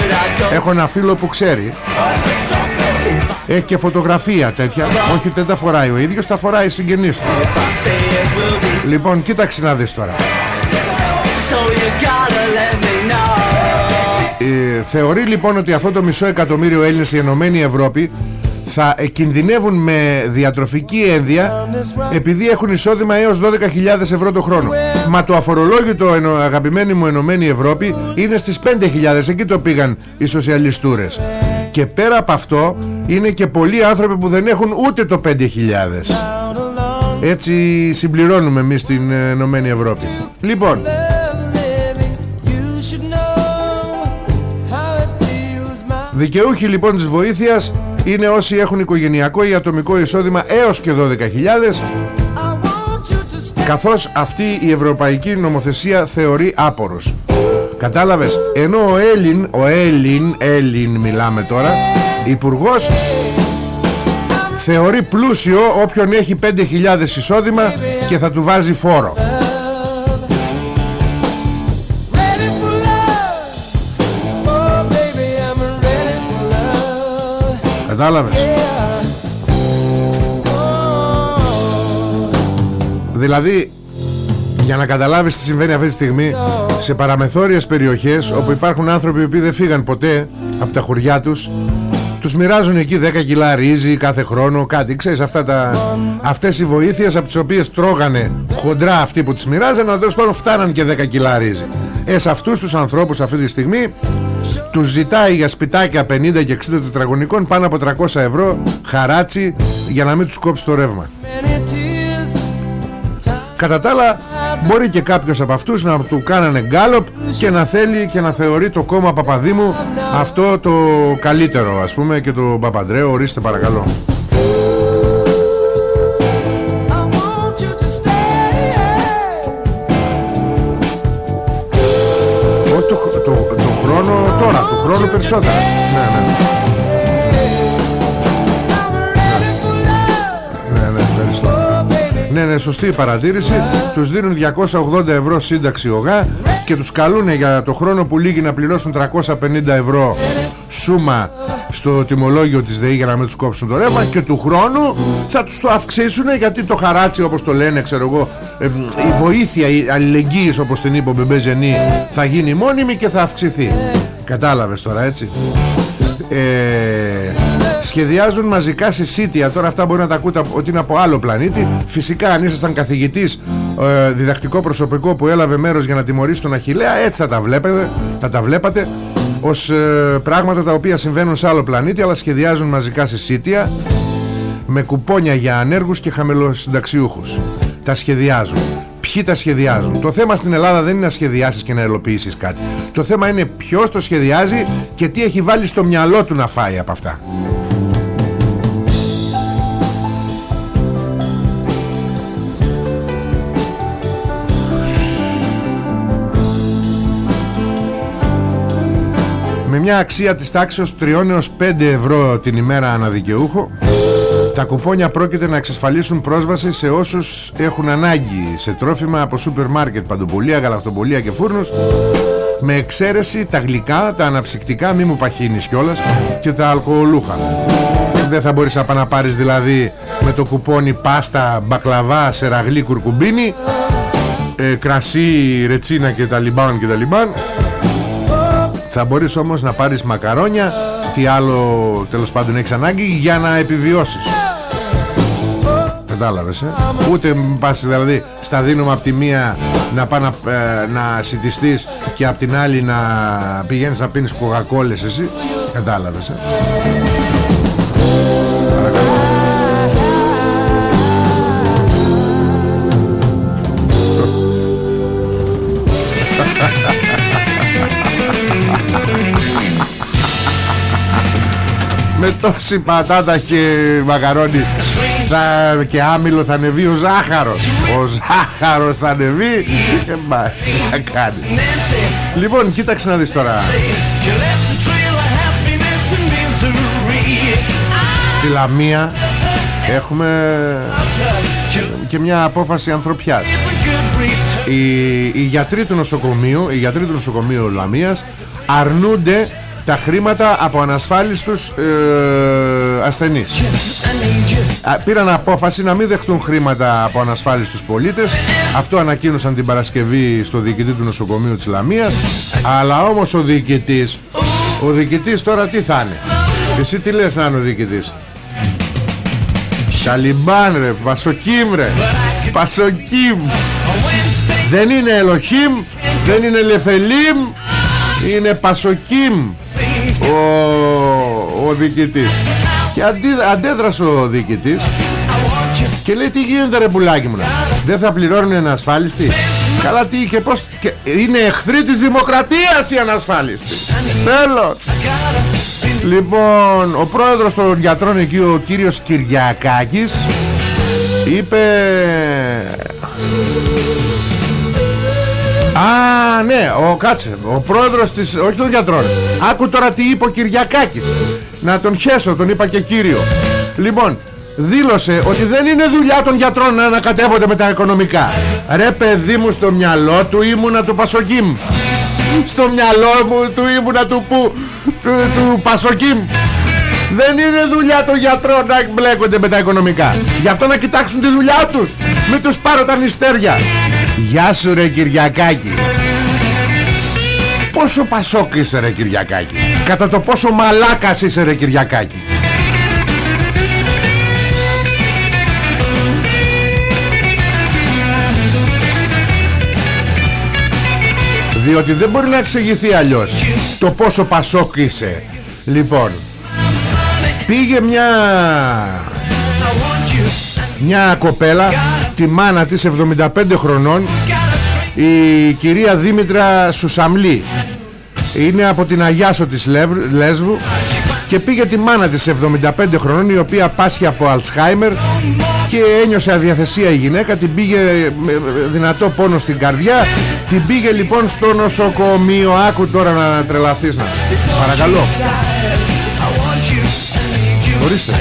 Έχω ένα φίλο που ξέρει. Έχει και φωτογραφία τέτοια. Όχι δεν τα φοράει ο ίδιος τα φοράει η συγγενής του. Λοιπόν κοίταξε να δεις τώρα. ε, Θεωρεί λοιπόν ότι αυτό το μισό εκατομμύριο Έλληνες η Ενωμένη Ευρώπη θα κινδυνεύουν με διατροφική ένδια επειδή έχουν εισόδημα έως 12.000 ευρώ το χρόνο. Μα το αφορολόγητο αγαπημένη μου Ενωμένη Ευρώπη είναι στις 5.000. Εκεί το πήγαν οι σοσιαλιστούρες. Και πέρα από αυτό είναι και πολλοί άνθρωποι που δεν έχουν ούτε το 5.000. Έτσι συμπληρώνουμε εμείς την Ενωμένη Ευρώπη. Λοιπόν... Δικαιούχοι λοιπόν της βοήθειας είναι όσοι έχουν οικογενειακό ή ατομικό εισόδημα έως και 12.000 καθώς αυτή η ευρωπαϊκή νομοθεσία θεωρεί άπορος. Κατάλαβες ενώ ο Έλλην ο Έλλην, Έλλην μιλάμε τώρα υπουργός θεωρεί πλούσιο όποιον έχει 5.000 εισόδημα και θα του βάζει φόρο Κατάλαβες; Δηλαδή για να καταλάβεις τι συμβαίνει αυτή τη στιγμή Σε παραμεθόριες περιοχές Όπου υπάρχουν άνθρωποι που δεν φύγαν ποτέ Από τα χωριά τους Τους μοιράζουν εκεί 10 κιλά ρύζι κάθε χρόνο Κάτι ξέρεις αυτά τα... Αυτές οι βοήθειες από τις οποίες τρώγανε Χοντρά αυτοί που τις μοιράζανε Αλλά τέλος πάντων φτάναν και 10 κιλά ρύζι. Ε σε αυτούς τους ανθρώπους αυτή τη στιγμή τους ζητάει για σπιτάκια 50 και 60 τετραγωνικών πάνω από 300 ευρώ χαράτσι για να μην τους κόψει το ρεύμα. Κατά τα άλλα μπορεί και κάποιος από αυτούς να του κάνανε γκάλοπ και να θέλει και να θεωρεί το κόμμα Παπαδήμου αυτό το καλύτερο ας πούμε και το Παπαντρέο ορίστε παρακαλώ. Χρόνο περισσότερα. Ναι, ναι. Ναι, ναι, ευχαριστώ. Ναι, ναι, σωστή η παρατήρηση. Τους δίνουν 280 ευρώ σύνταξη ΟΓΑ Και τους καλούν για το χρόνο που λύγει να πληρώσουν 350 ευρώ Σούμα στο τιμολόγιο της ΔΕΗ για να μην τους κόψουν το ρεύμα και του χρόνου θα τους το αυξήσουν γιατί το χαράτσι όπως το λένε ξέρω εγώ η βοήθεια, η αλληλεγγύης όπως την είπε ο Μπεμπεζενή θα γίνει μόνιμη και θα αυξηθεί Κατάλαβες τώρα έτσι. Ε, Σχεδιάζουν μαζικά συσίτια Τώρα αυτά μπορεί να τα ακούτε ότι είναι από άλλο πλανήτη. Φυσικά αν ήσασταν καθηγητής ε, Διδακτικό προσωπικό που έλαβε μέρος Για να τιμωρήσει τον Αχιλέα Έτσι θα τα βλέπετε Θα τα βλέπατε ως ε, πράγματα τα οποία συμβαίνουν σε άλλο πλανήτη αλλά σχεδιάζουν μαζικά συσίτια με κουπόνια για ανέργους και χαμηλοσυνταξιούχους. Τα σχεδιάζουν Ποιοι τα σχεδιάζουν. Το θέμα στην Ελλάδα δεν είναι να σχεδιάσεις και να ελοποιήσεις κάτι. Το θέμα είναι ποιος το σχεδιάζει Και τι έχει βάλει στο μυαλό του να φάει από αυτά. Με μια αξία της τάξης 3 έως 5 ευρώ την ημέρα αναδικαιούχο τα κουπόνια πρόκειται να εξασφαλίσουν πρόσβαση σε όσους έχουν ανάγκη σε τρόφιμα από σούπερ μάρκετ, παντοπολία, γαλακτοπολία και φούρνους. Με εξαίρεση τα γλυκά, τα αναψυκτικά, μη μου παχύνεις κιόλας και τα αλκοολούχα. Δεν θα μπορείς να πάρεις δηλαδή με το κουπόνι πάστα, μπακλαβά, σεραγλί, κουρκουμπίνι ε, κρασί, ρετσίνα και τα λιμπάν και τα λιμπάν. Θα μπορείς όμως να πάρεις μακαρόνια Τι άλλο τέλος πάντων έχεις ανάγκη Για να επιβιώσεις. Κατάλαβες ε; Ούτε πας δηλαδή στα δίνουμε από τη μία να πάει να, ε, να σιτιστείς και από την άλλη να πηγαίνεις να πίνεις κοκακόλες εσύ. Κατάλαβες ε; Με τόση πατάτα και μακαρόνι θα, και άμυλο θα ανεβεί. Ο ζάχαρος. Ο ζάχαρος θα ανεβεί. Και μα τι θα κάνει. Λοιπόν κοίταξε να δεις τώρα. Στη Λαμία έχουμε και μια απόφαση ανθρωπιάς. Οι, οι γιατροί του νοσοκομείου Οι γιατροί του νοσοκομείου Λαμίας Αρνούνται τα χρήματα από ανασφάλιστους ε, ασθενείς. Α, Πήραν απόφαση να μην δεχτούν χρήματα από ανασφάλιστους πολίτες. Αυτό ανακοίνωσαν την Παρασκευή στο διοικητή του νοσοκομείου της Λαμίας. Αλλά όμως ο διοικητής Ο διοικητής τώρα τι θα είναι; Εσύ τι λες να είναι ο διοικητής; Ταλιμπάν ρε Πασοκίμ ρε Πασοκίμ. Δεν είναι Ελοχίμ Δεν είναι Λεφελίμ Είναι Πασοκίμ Ο, ο διοικητής. Και αντί, αντέδρασε ο διοικητής Και λέει τι γίνεται ρε πουλάκι μου Δεν θα πληρώνουν ένα ασφάλιστη Καλά τι και πως και Είναι εχθροί της δημοκρατίας οι ανασφάλιστοι Τέλος Λοιπόν, ο πρόεδρος των γιατρών εκεί, ο κύριος Κυριακάκης Είπε Α, ναι, ο κάτσε Ο πρόεδρος της, όχι των γιατρών. Άκου τώρα τι είπε ο Κυριακάκης. Να τον χέσω, τον είπα και κύριο. Λοιπόν, δήλωσε ότι δεν είναι δουλειά των γιατρών να ανακατεύονται με τα οικονομικά. Ρε παιδί μου στο μυαλό του ήμουνα του Πασοκίμ. Στο μυαλό μου του ήμουνα του που Του, του Πασοκίμ. Δεν είναι δουλειά των γιατρών να μπλέκονται με τα οικονομικά. Γι' αυτό να κοιτάξουν τη δουλειά τους. Μην τους πάρω τα νηστέρια Γεια σου ρε Κυριακάκη. Πόσο πασόκ είσαι ρε Κυριακάκη. Κατά το πόσο μαλάκας είσαι ρε Κυριακάκη. Διότι δεν μπορεί να εξηγηθεί αλλιώς Το πόσο πασόκ είσαι. Λοιπόν Πήγε μια Μια κοπέλα Τη μάνα της 75 χρονών Η κυρία Δήμητρα Σουσαμλή. Είναι από την Αγιάσο της Λέσβου Και πήγε τη μάνα της 75 χρονών Η οποία πάσχει από Αλτσχάιμερ Και ένιωσε αδιαθεσία η γυναίκα. Την πήγε με δυνατό πόνο στην καρδιά. Την πήγε λοιπόν στο νοσοκομείο. Άκου τώρα να τρελαθείς να Παρακαλώ. Ορίστε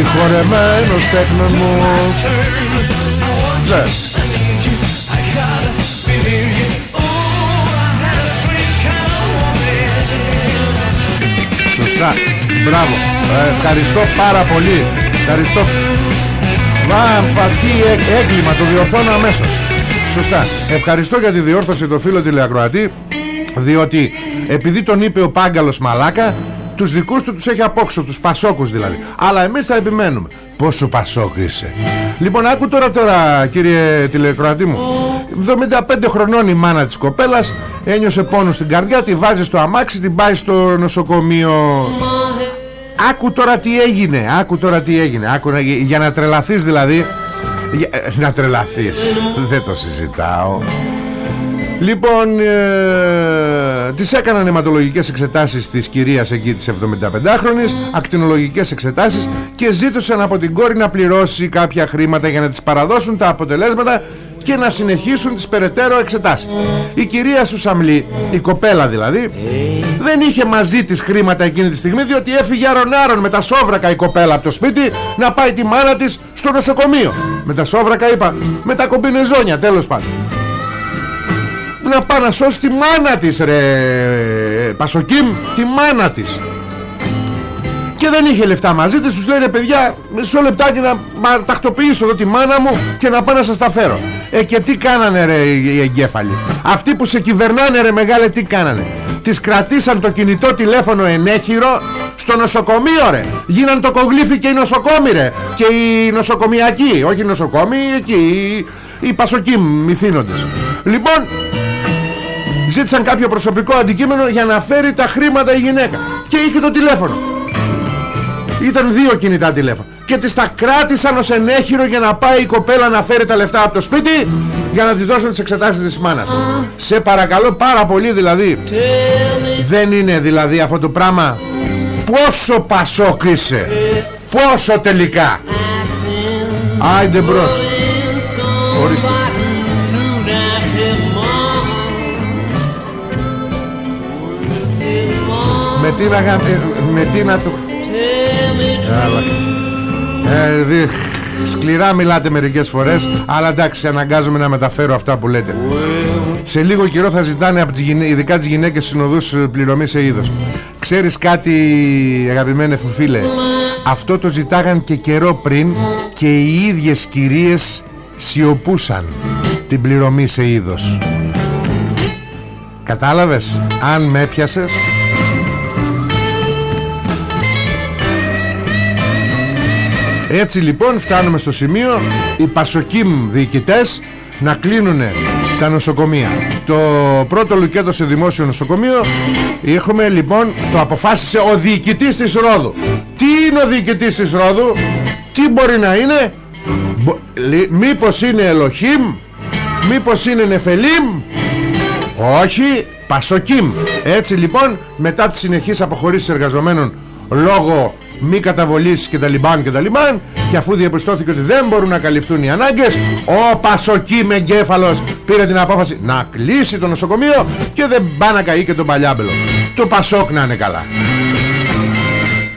Συγχωρεμένος τέκνος μου. Ναι Σωστά. Μπράβο. Ε, Ευχαριστώ πάρα πολύ. Ευχαριστώ. Μα πατή έγκλημα. Το διορθώνω αμέσως. Σωστά. Ευχαριστώ για τη διόρθωση το φίλο τηλεακροατή Διότι επειδή τον είπε ο Πάγκαλος Μαλάκα τους δικούς του τους έχει απόξω Τους πασόκους δηλαδή. Αλλά εμείς θα επιμένουμε. Πόσο πασόκ είσαι. Λοιπόν άκου τώρα τώρα κύριε τηλεκροατή μου. 75 χρονών η μάνα της κοπέλας Ένιωσε πόνο στην καρδιά Τη βάζει στο αμάξι Την πάει στο νοσοκομείο. Άκου τώρα τι έγινε Άκου τώρα τι έγινε. Άκου, Για να τρελαθείς δηλαδή. Για, Να τρελαθείς. Δεν το συζητάω Λοιπόν ε, Τις έκαναν αιματολογικές εξετάσεις Της κυρίας εκεί της 75χρονης Ακτινολογικές εξετάσεις Και ζήτησαν από την κόρη να πληρώσει Κάποια χρήματα για να τις παραδώσουν τα αποτελέσματα Και να συνεχίσουν τις περαιτέρω εξετάσεις. Η κυρία Σουσαμλή Η κοπέλα δηλαδή Δεν είχε μαζί της χρήματα εκείνη τη στιγμή Διότι έφυγε αρονάρων με τα σόβρακα η κοπέλα από το σπίτι Να πάει τη μάνα της στο νοσοκομείο. Με τα σόβρακα είπα Με τα κομπινεζόνια τέλος πάντων να πάει να σώσει τη μάνα της ρε Πασοκίμ Τη μάνα της. Και δεν είχε λεφτά μαζί της Τους λέει ρε παιδιά μισό λεπτάκι να μα, τακτοποιήσω εδώ τη μάνα μου Και να πάω να σας τα φέρω Ε και τι κάνανε ρε οι εγκέφαλοι. Αυτοί που σε κυβερνάνε ρε μεγάλε τι κάνανε. Τις κρατήσαν το κινητό τηλέφωνο ενέχειρο Στο νοσοκομείο ρε. Γίναν το κογλίφι και οι νοσοκόμοι ρε. Και οι νοσοκομιακοί Όχι οι νοσοκόμοι εκεί Οι, οι πασοκοί μυθύνοντες Λοιπόν Ζήτησαν κάποιο προσωπικό αντικείμενο για να φέρει τα χρήματα η γυναίκα. Και είχε το τηλέφωνο. Ήταν δύο κινητά τηλέφωνα. Και τις τα κράτησαν ως ενέχειρο για να πάει η κοπέλα να φέρει τα λεφτά από το σπίτι Για να τις δώσουν τις εξετάσεις της μάνας. Σε παρακαλώ πάρα πολύ δηλαδή. Δεν είναι δηλαδή αυτό το πράγμα. Πόσο πασόκ είσαι Πόσο τελικά. Άιντε μπρος. Ορίστε Με τι να, ε, με τι να του Άλλα. Ε, δι... Σκληρά μιλάτε μερικές φορές Αλλά εντάξει αναγκάζομαι να μεταφέρω αυτά που λέτε. Σε λίγο καιρό θα ζητάνε από τις γυναί... Ειδικά τις γυναίκες συνοδούς ε, πληρωμή σε είδος. Ξέρεις κάτι αγαπημένε φίλε Αυτό το ζητάγαν και καιρό πριν Και οι ίδιες κυρίες σιωπούσαν Την πληρωμή σε είδος. Κατάλαβες Αν με έπιασες; Έτσι λοιπόν φτάνουμε στο σημείο οι πασοκίμ διοικητές να κλείνουν τα νοσοκομεία. Το πρώτο λουκέτο σε δημόσιο νοσοκομείο έχουμε λοιπόν το αποφάσισε ο διοικητής της Ρόδου. Τι είναι ο διοικητής της Ρόδου, τι μπορεί να είναι, μήπως είναι Ελοχήμ, μήπως είναι Νεφελίμ, όχι, Πασοκίμ. Έτσι λοιπόν μετά τις συνεχείς αποχωρήσεις εργαζομένων λόγω μη καταβολής και τα λιμπάν και τα λιμπάν και αφού διαπιστώθηκε ότι δεν μπορούν να καλυφθούν οι ανάγκες ο Πασοκή με εγκέφαλος πήρε την απόφαση να κλείσει το νοσοκομείο και δεν πάει να καεί και τον Παλιάμπελο. Το Πασόκ να είναι καλά.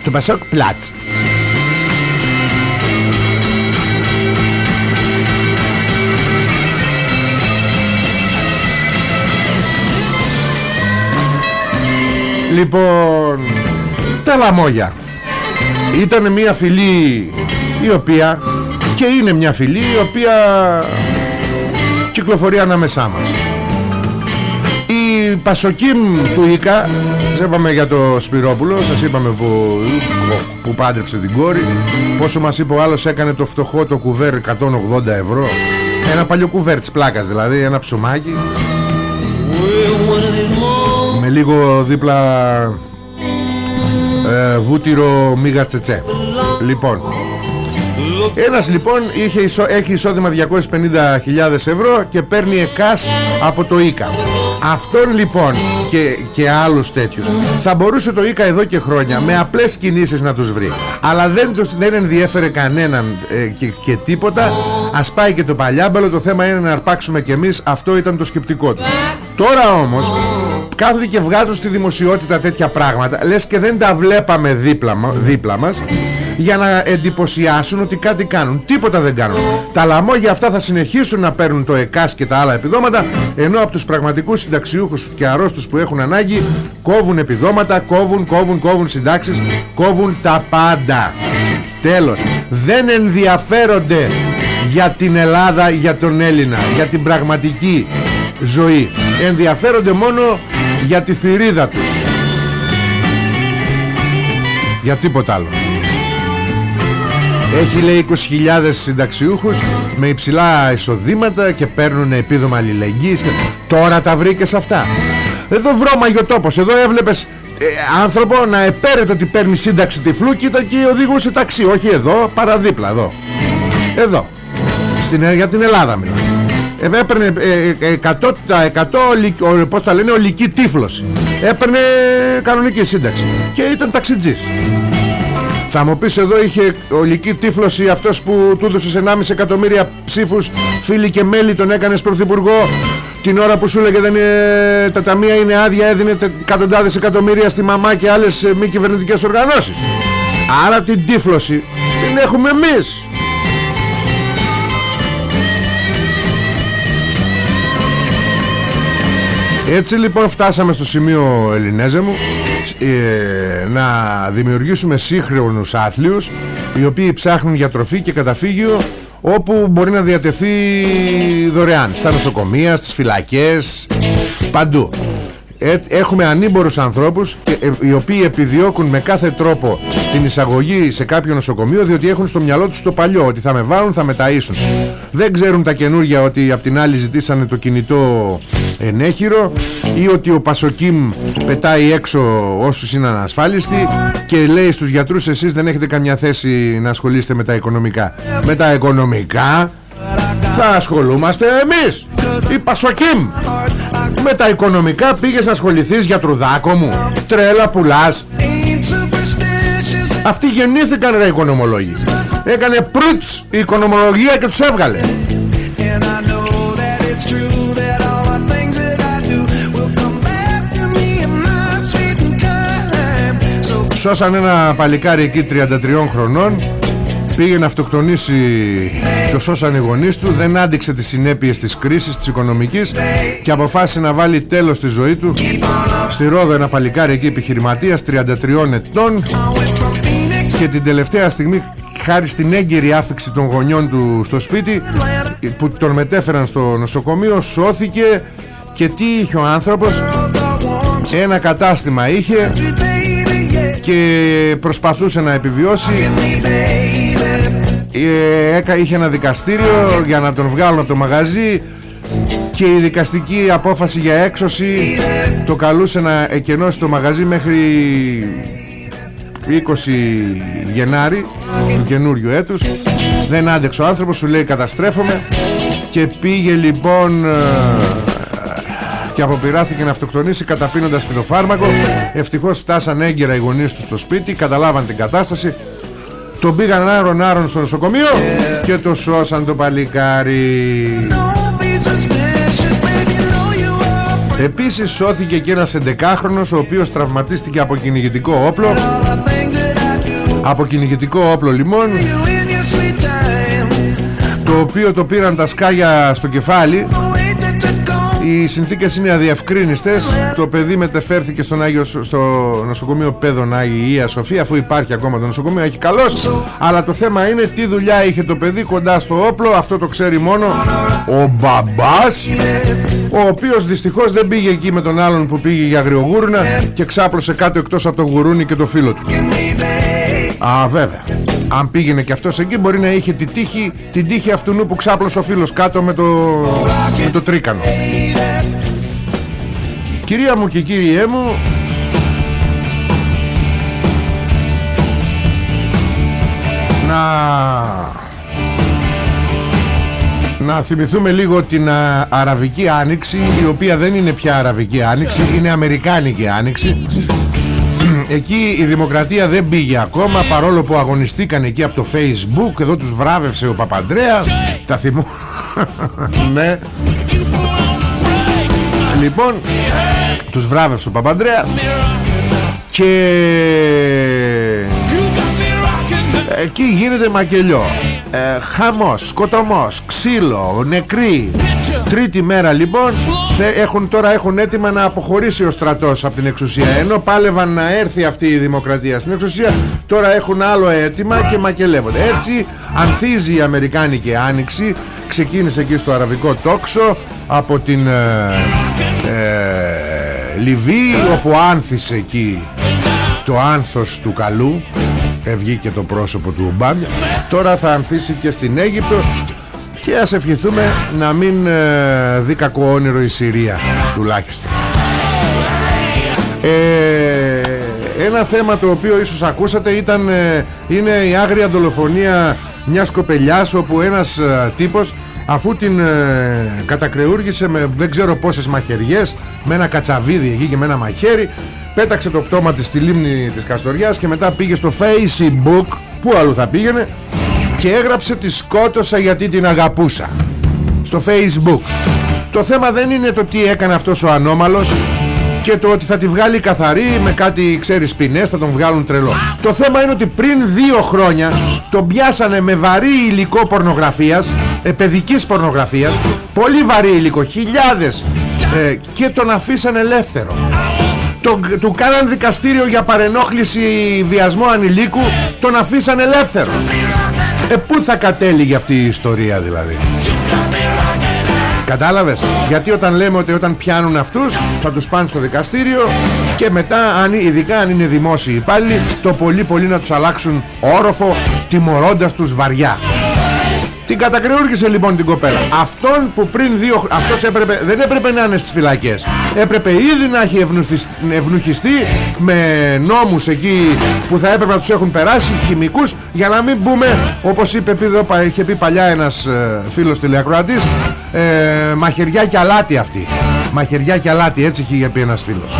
Το Πασόκ πλάτς. Λοιπόν Τα λαμόγια ήταν μια φυλή η οποία και είναι μια φυλή η οποία κυκλοφορεί ανάμεσά μας. Η Πασοκίμ του Ίκα σας είπαμε για το Σπυρόπουλο σας είπαμε που, που πάντρεψε την κόρη πόσο μας είπε ο άλλος έκανε το φτωχό το κουβέρ 180 ευρώ. Ένα παλιό κουβέρ της πλάκας δηλαδή ένα ψωμάκι με λίγο δίπλα ε, βούτυρο μίγας τσετσέ. Λοιπόν ένας λοιπόν είχε εισό, έχει εισόδημα 250.000 ευρώ και παίρνει εκάς από το ΙΚΑ Αυτόν λοιπόν και, και άλλους τέτοιους θα μπορούσε το ΙΚΑ εδώ και χρόνια με απλές κινήσεις να τους βρει. Αλλά δεν, τους, δεν ενδιέφερε κανέναν ε, και, και τίποτα. Ας πάει και το παλιάμπαλο. Το θέμα είναι να αρπάξουμε κι εμείς. Αυτό ήταν το σκεπτικό του. Τώρα όμως κάθονται και βγάζουν στη δημοσιότητα τέτοια πράγματα. Λες και δεν τα βλέπαμε δίπλα, δίπλα μας για να εντυπωσιάσουν ότι κάτι κάνουν. Τίποτα δεν κάνουν. Τα λαμόγια αυτά θα συνεχίσουν να παίρνουν το ΕΚΑΣ και τα άλλα επιδόματα ενώ από τους πραγματικούς συνταξιούχους και αρρώστους που έχουν ανάγκη κόβουν επιδόματα, κόβουν, κόβουν, κόβουν συντάξεις κόβουν τα πάντα. Τέλος δεν ενδιαφέρονται για την Ελλάδα, για τον Έλληνα για την πραγματική ζωή. Ενδιαφέρονται μόνο για τη θηρίδα τους. Για τίποτα άλλο. Έχει λέει 20.000 συνταξιούχους με υψηλά εισοδήματα και παίρνουν επίδομα αλληλεγγύης και... τώρα τα βρήκες αυτά. Εδώ βρώμα γιοτόπος εδώ έβλεπες ε, άνθρωπο να επέρεται ότι παίρνει σύνταξη τυφλού και ήταν και οδηγούσε ταξί. Όχι εδώ παραδίπλα εδώ. Εδώ. Στην, για την Ελλάδα μιλάμε. ε, έπαιρνε ε, 100%, 100 πώς τα λένε ολική τύφλωση έπαιρνε κανονική σύνταξη. Και ήταν ταξιτζής. Θα μου πεις εδώ είχε ολική τύφλωση αυτός που του έδωσε 1,5 εκατομμύρια ψήφους φίλοι και μέλη τον έκανες πρωθυπουργό την ώρα που σου έλεγε δεν είναι, τα ταμεία είναι άδεια έδινε εκατοντάδες εκατομμύρια στη μαμά και άλλες ε, μη κυβερνητικές οργανώσεις. Άρα την τύφλωση την έχουμε εμείς Έτσι λοιπόν φτάσαμε στο σημείο Ελληνέζε μου ε, να δημιουργήσουμε σύγχρονους άθλιους οι οποίοι ψάχνουν για τροφή και καταφύγιο όπου μπορεί να διατεθεί δωρεάν. Στα νοσοκομεία, στις φυλακές παντού. ε, έχουμε ανήμπορους ανθρώπους και, ε, οι οποίοι επιδιώκουν με κάθε τρόπο την εισαγωγή σε κάποιο νοσοκομείο διότι έχουν στο μυαλό τους το παλιό ότι θα με βάλουν, θα με ταΐσουν. Δεν ξέρουν τα καινούργια ότι απ' την άλλη ζητήσανε το κινητό ενέχειρο ή ότι ο Πασοκίμ πετάει έξω όσους είναι ανασφάλιστοι και λέει στους γιατρούς εσείς δεν έχετε καμιά θέση να ασχολείστε με τα οικονομικά με τα οικονομικά θα ασχολούμαστε εμείς η Πασοκίμ με τα οικονομικά πήγες να ασχοληθείς για τρουδάκο μου. Τρέλα πουλάς. Αυτοί γεννήθηκαν ρε οικονομολόγοι. Έκανε προύτς η οικονομολογία και τους έβγαλε. Σώσαν ένα παλικάρι εκεί 33 χρονών Πήγε να αυτοκτονήσει Το σώσαν οι γονείς του Δεν άντυξε τις συνέπειες της κρίσης της οικονομικής Και αποφάσισε να βάλει τέλος στη ζωή του Στη Ρόδο ένα παλικάρι εκεί επιχειρηματίας 33 ετών. Και την τελευταία στιγμή Χάρη στην έγκυρη άφηξη των γονιών του στο σπίτι Που τον μετέφεραν στο νοσοκομείο Σώθηκε. Και τι είχε ο άνθρωπος; Ένα κατάστημα είχε και προσπαθούσε να επιβιώσει ε, είχε ένα δικαστήριο για να τον βγάλουν από το μαγαζί και η δικαστική απόφαση για έξωση το καλούσε να εκενώσει το μαγαζί μέχρι 20 Γενάρη του καινούριου έτους. Δεν άντεξε ο άνθρωπος σου λέει καταστρέφομαι και πήγε λοιπόν ε, και αποπειράθηκε να αυτοκτονήσει καταπίνοντας φιλοφάρμακο ευτυχώς φτάσαν έγκαιρα οι γονείς του στο σπίτι καταλάβαν την κατάσταση τον πήγαν άρον άρον στο νοσοκομείο και το σώσαν το παλικάρι. Επίσης σώθηκε και ένας 11χρονος ο οποίος τραυματίστηκε από κυνηγητικό όπλο. Από κυνηγητικό όπλο λιμών το οποίο το πήραν τα σκάγια στο κεφάλι οι συνθήκες είναι αδιευκρίνιστες. Το παιδί μετεφέρθηκε στον Άγιο, στο νοσοκομείο Πέδων Αγία Σοφία Αφού υπάρχει ακόμα το νοσοκομείο Έχει καλώς Αλλά το θέμα είναι τι δουλειά είχε το παιδί κοντά στο όπλο Αυτό το ξέρει μόνο ο μπαμπάς Ο οποίος δυστυχώς δεν πήγε εκεί με τον άλλον που πήγε για αγριογούρνα Και ξάπλωσε κάτω εκτός από το γουρούνι και το φίλο του. Α βέβαια αν πήγαινε και αυτός εκεί μπορεί να είχε τη τύχη, την τύχη αυτού που ξάπλωσε ο φίλος κάτω με το, με το τρίκανο. Κυρία μου και κύριέ μου Να να θυμηθούμε λίγο την Αραβική Άνοιξη η οποία δεν είναι πια Αραβική Άνοιξη είναι Αμερικάνικη Άνοιξη εκεί η δημοκρατία δεν πήγε ακόμα παρόλο που αγωνιστήκαν εκεί από το facebook εδώ τους βράβευσε ο Παπαντρέας τα θυμού ναι. Λοιπόν τους βράβευσε ο Παπαντρέας και εκεί γίνεται μακελιό ε, χαμός, σκοτωμός, ξύλο, νεκροί. Τρίτη μέρα λοιπόν έχουν, τώρα έχουν έτοιμα να αποχωρήσει ο στρατός από την εξουσία. Ενώ πάλευαν να έρθει αυτή η δημοκρατία στην εξουσία Τώρα έχουν άλλο έτοιμα και μακελεύονται. Έτσι ανθίζει η Αμερικάνικη Άνοιξη. Ξεκίνησε εκεί στο αραβικό τόξο Από την ε, ε, Λιβύη Όπου άνθησε εκεί το άνθος του καλού Ευγήκε το πρόσωπο του Ομπάμια Τώρα θα ανθίσει και στην Αίγυπτο. Και ας ευχηθούμε να μην ε, δει κακό όνειρο η Συρία Τουλάχιστον. Ε, Ένα θέμα το οποίο ίσως ακούσατε ήταν ε, Είναι η άγρια δολοφονία μιας κοπελιάς Όπου ένας ε, τύπος αφού την ε, κατακρεούργησε με δεν ξέρω πόσες μαχαιριές με ένα κατσαβίδι εκεί και με ένα μαχαίρι πέταξε το πτώμα της στη λίμνη της Καστοριάς και μετά πήγε στο Facebook. Που αλλού θα πήγαινε; Και έγραψε τη σκότωσα γιατί την αγαπούσα στο Facebook. Το θέμα δεν είναι το τι έκανε αυτός ο ανώμαλος και το ότι θα τη βγάλει καθαρή με κάτι ξέρεις ποινές θα τον βγάλουν τρελό. Το θέμα είναι ότι πριν δύο χρόνια τον πιάσανε με βαρύ υλικό πορνογραφίας ε, παιδικής πορνογραφίας Πολύ βαρύ υλικό Χιλιάδες ε, Και τον αφήσαν ελεύθερο το, Του κάναν δικαστήριο για παρενόχληση Βιασμό ανηλίκου Τον αφήσαν ελεύθερο. Ε πού θα κατέληγε αυτή η ιστορία δηλαδή; Κατάλαβες; Γιατί όταν λέμε ότι όταν πιάνουν αυτούς Θα τους πάνε στο δικαστήριο Και μετά αν, ειδικά αν είναι δημόσιοι υπάλληλοι Το πολύ πολύ να τους αλλάξουν όροφο Τιμωρώντας τους βαριά την κατακριούργησε λοιπόν την κοπέλα. Αυτόν που πριν δύο Αυτός έπρεπε, δεν έπρεπε να είναι στις φυλακές. Έπρεπε ήδη να έχει ευνουχιστεί Με νόμους εκεί Που θα έπρεπε να τους έχουν περάσει Χημικούς για να μην μπούμε Όπως είπε, είχε πει παλιά ένας ε, φίλος τηλεακροατής ε, Μαχαιριά και αλάτι αυτή. Μαχαιριά και αλάτι έτσι είχε πει ένας φίλος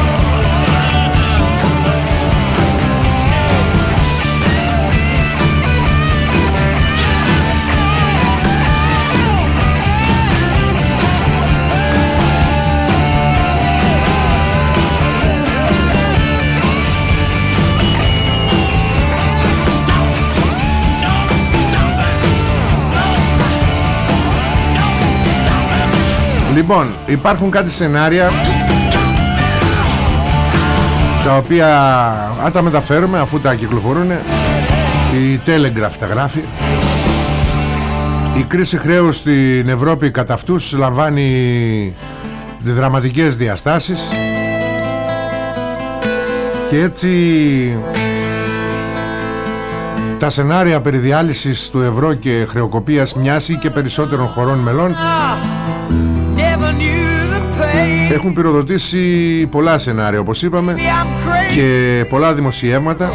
Λοιπόν, υπάρχουν κάτι σενάρια τα οποία αν τα μεταφέρουμε αφού τα κυκλοφορούν η Telegraph τα γράφει. Η κρίση χρέους στην Ευρώπη κατά αυτούς λαμβάνει δραματικές διαστάσεις. Και έτσι τα σενάρια περί διάλυσης του ευρώ και χρεοκοπίας μοιάζει και περισσότερων χωρών μελών έχουν πυροδοτήσει πολλά σενάρια όπως είπαμε και πολλά δημοσιεύματα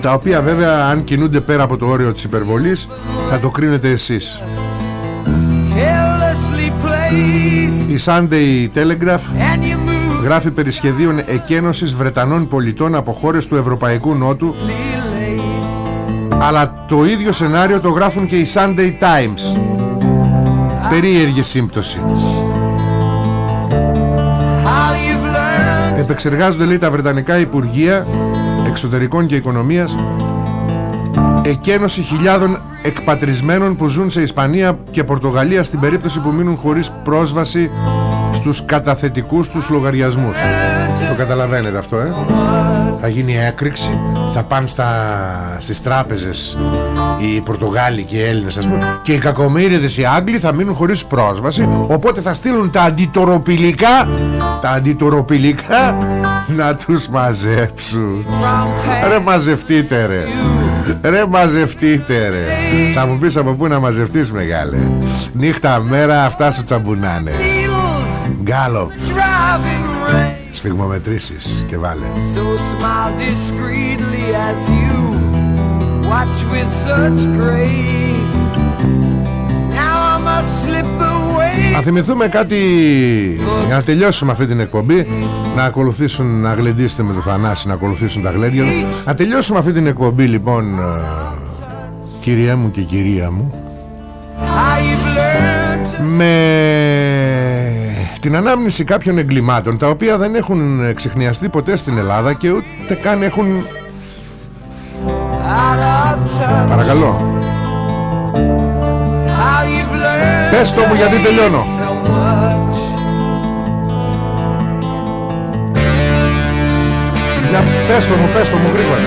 τα οποία βέβαια αν κινούνται πέρα από το όριο της υπερβολής θα το κρίνετε εσείς. Η Sunday Telegraph γράφει περί σχεδίων εκένωσης Βρετανών πολιτών από χώρες του Ευρωπαϊκού Νότου αλλά το ίδιο σενάριο το γράφουν και οι Sunday Times. Περίεργη σύμπτωση Επεξεργάζονται λέει τα Βρετανικά Υπουργεία Εξωτερικών και Οικονομίας Εκένωση χιλιάδων εκπατρισμένων που ζουν σε Ισπανία και Πορτογαλία στην περίπτωση που μείνουν χωρίς πρόσβαση στους καταθετικούς τους λογαριασμούς. Το καταλαβαίνετε αυτό ε; Θα γίνει έκρηξη Θα πάνε στα, στις τράπεζες Οι Πορτογάλοι και οι Έλληνες ας πούμε Και οι κακομύριδες οι Άγγλοι θα μείνουν χωρίς πρόσβαση Οπότε θα στείλουν τα αντιτοροπηλικά Τα αντιτοροπηλικά Να τους μαζέψουν. Ρε μαζευτείτε ρε. Ρε μαζευτείτε ρε. Θα μου πεις από πού να μαζευτείς μεγάλε. Νύχτα μέρα αυτά σου τσαμπουνάνε Γκάλοπ Σφιγμομετρήσεις και βάλε. So smile discreetly as you. Watch with such grace. Now I must slip away. Θα θυμηθούμε κάτι για να τελειώσουμε αυτή την εκπομπή Να ακολουθήσουν, να γλεντήσετε με το Θανάση Να ακολουθήσουν τα γλέντια Να τελειώσουμε αυτή την εκπομπή λοιπόν ε, Κυρία μου και κυρία μου Με την ανάμνηση κάποιων εγκλημάτων τα οποία δεν έχουν ξεχνιαστεί ποτέ στην Ελλάδα και ούτε καν έχουν Παρακαλώ. Πες το μου γιατί τελειώνω. Για πες το μου, πες το μου γρήγορα.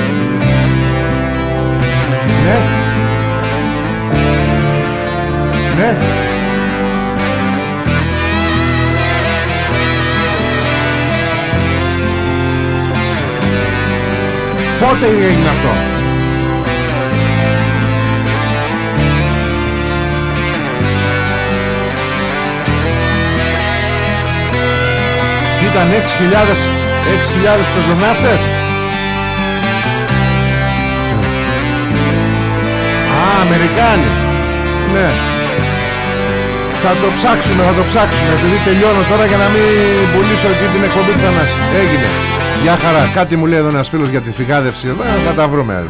Ναι. Ναι Πότε έγινε αυτό; Και ήταν 6.000 6.000 πεζοναύτες; Α, Αμερικάνοι. Ναι. Θα το ψάξουμε, θα το ψάξουμε Επειδή τελειώνω τώρα για να μην πουλήσω εκεί την εκπομπή του Θανάση Έγινε Γεια χαρά, κάτι μου λέει εδώ ένας φίλος για τη φυγάδευση. Θα τα βρούμε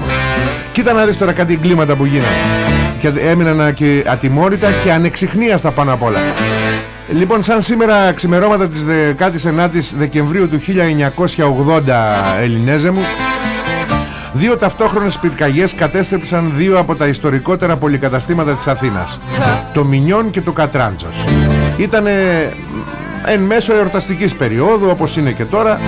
Κοίτα να δεις τώρα κάτι εγκλήματα που γίνανε. Και έμειναν και ατιμόρυτα και ανεξιχνίαστα πάνω απ' όλα. Λοιπόν σαν σήμερα ξημερώματα της 19ης Δεκεμβρίου του 1980 Ελληνέζε μου Δύο ταυτόχρονες πυρκαγιές κατέστρεψαν δύο από τα ιστορικότερα πολυκαταστήματα της Αθήνας. Το Μινιόν και το Κατράντζος. Ήτανε εν μέσω εορταστικής περίοδου όπως είναι και τώρα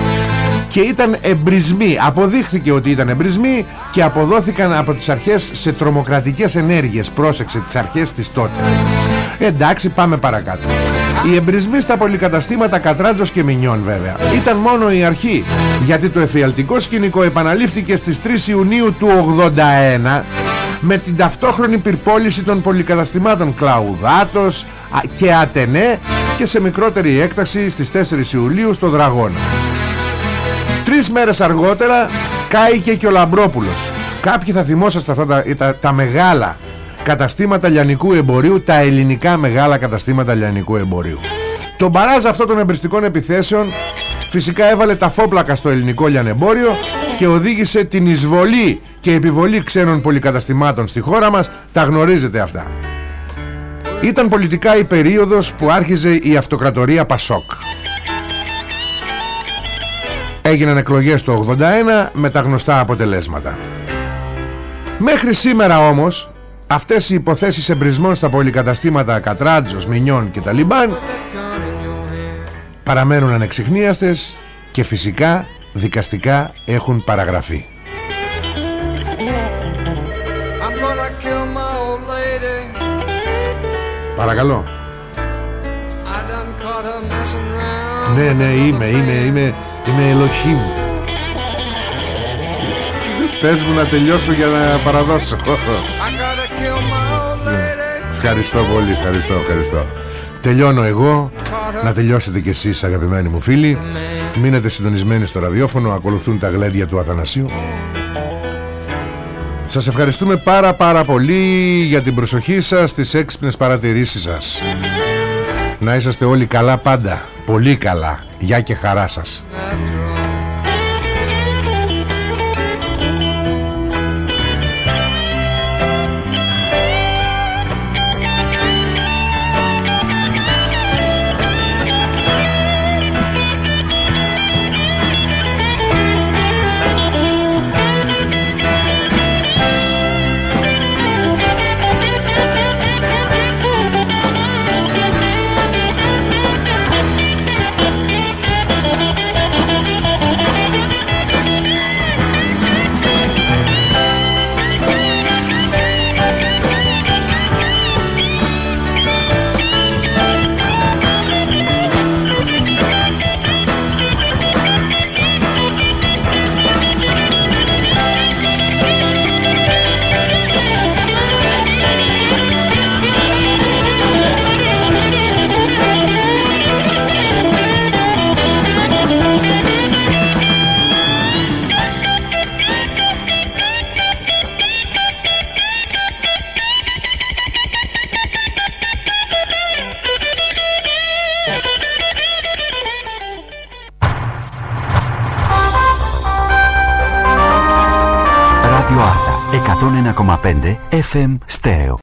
και ήταν εμπρισμοί. Αποδείχθηκε ότι ήταν εμπρισμοί και αποδόθηκαν από τις αρχές σε τρομοκρατικές ενέργειες. Πρόσεξε τις αρχές της τότε. Εντάξει πάμε παρακάτω. Οι εμπρισμοί στα πολυκαταστήματα Κατράτζος και Μινιών βέβαια ήταν μόνο η αρχή γιατί το εφιαλτικό σκηνικό επαναλήφθηκε στις 3 Ιουνίου του 81 με την ταυτόχρονη πυρπόληση των πολυκαταστημάτων Κλαουδάτος και Ατενέ και σε μικρότερη έκταση στις 4 Ιουλίου στο Δραγώνα. Τρεις μέρες αργότερα κάηκε και ο Λαμπρόπουλος. Κάποιοι θα θυμόσαστε αυτά τα, τα, τα μεγάλα καταστήματα λιανικού εμπορίου, τα ελληνικά μεγάλα καταστήματα λιανικού εμπορίου. Το μπαράζ αυτό των εμπριστικών επιθέσεων φυσικά έβαλε τα φόπλακα στο ελληνικό λιανεμπόριο και οδήγησε την εισβολή και επιβολή ξένων πολυκαταστημάτων στη χώρα μας, τα γνωρίζετε αυτά. Ήταν πολιτικά η περίοδος που άρχιζε η αυτοκρατορία Πασόκ. Έγιναν εκλογές το 81 με τα γνωστά αποτελέσματα. Μέχρι σήμερα όμως αυτές οι υποθέσεις εμπρισμών στα πολυκαταστήματα Κατράτζος, Μινιών και Ταλιμπάν παραμένουν ανεξιχνίαστες και φυσικά δικαστικά έχουν παραγραφεί. Παρακαλώ. Ναι, ναι, είμαι, είμαι, είμαι, είμαι ελοχή μου. Πες μου να τελειώσω για να παραδώσω. Ναι. Ευχαριστώ πολύ, ευχαριστώ, ευχαριστώ. Τελειώνω εγώ Να τελειώσετε κι εσείς αγαπημένοι μου φίλοι Μείνετε συντονισμένοι στο ραδιόφωνο Ακολουθούν τα γλέντια του Αθανασίου Σας ευχαριστούμε πάρα πάρα πολύ Για την προσοχή σας Στις έξυπνες παρατηρήσεις σας Να είσαστε όλοι καλά πάντα. Πολύ καλά. Γεια και χαρά σας FM Stereo.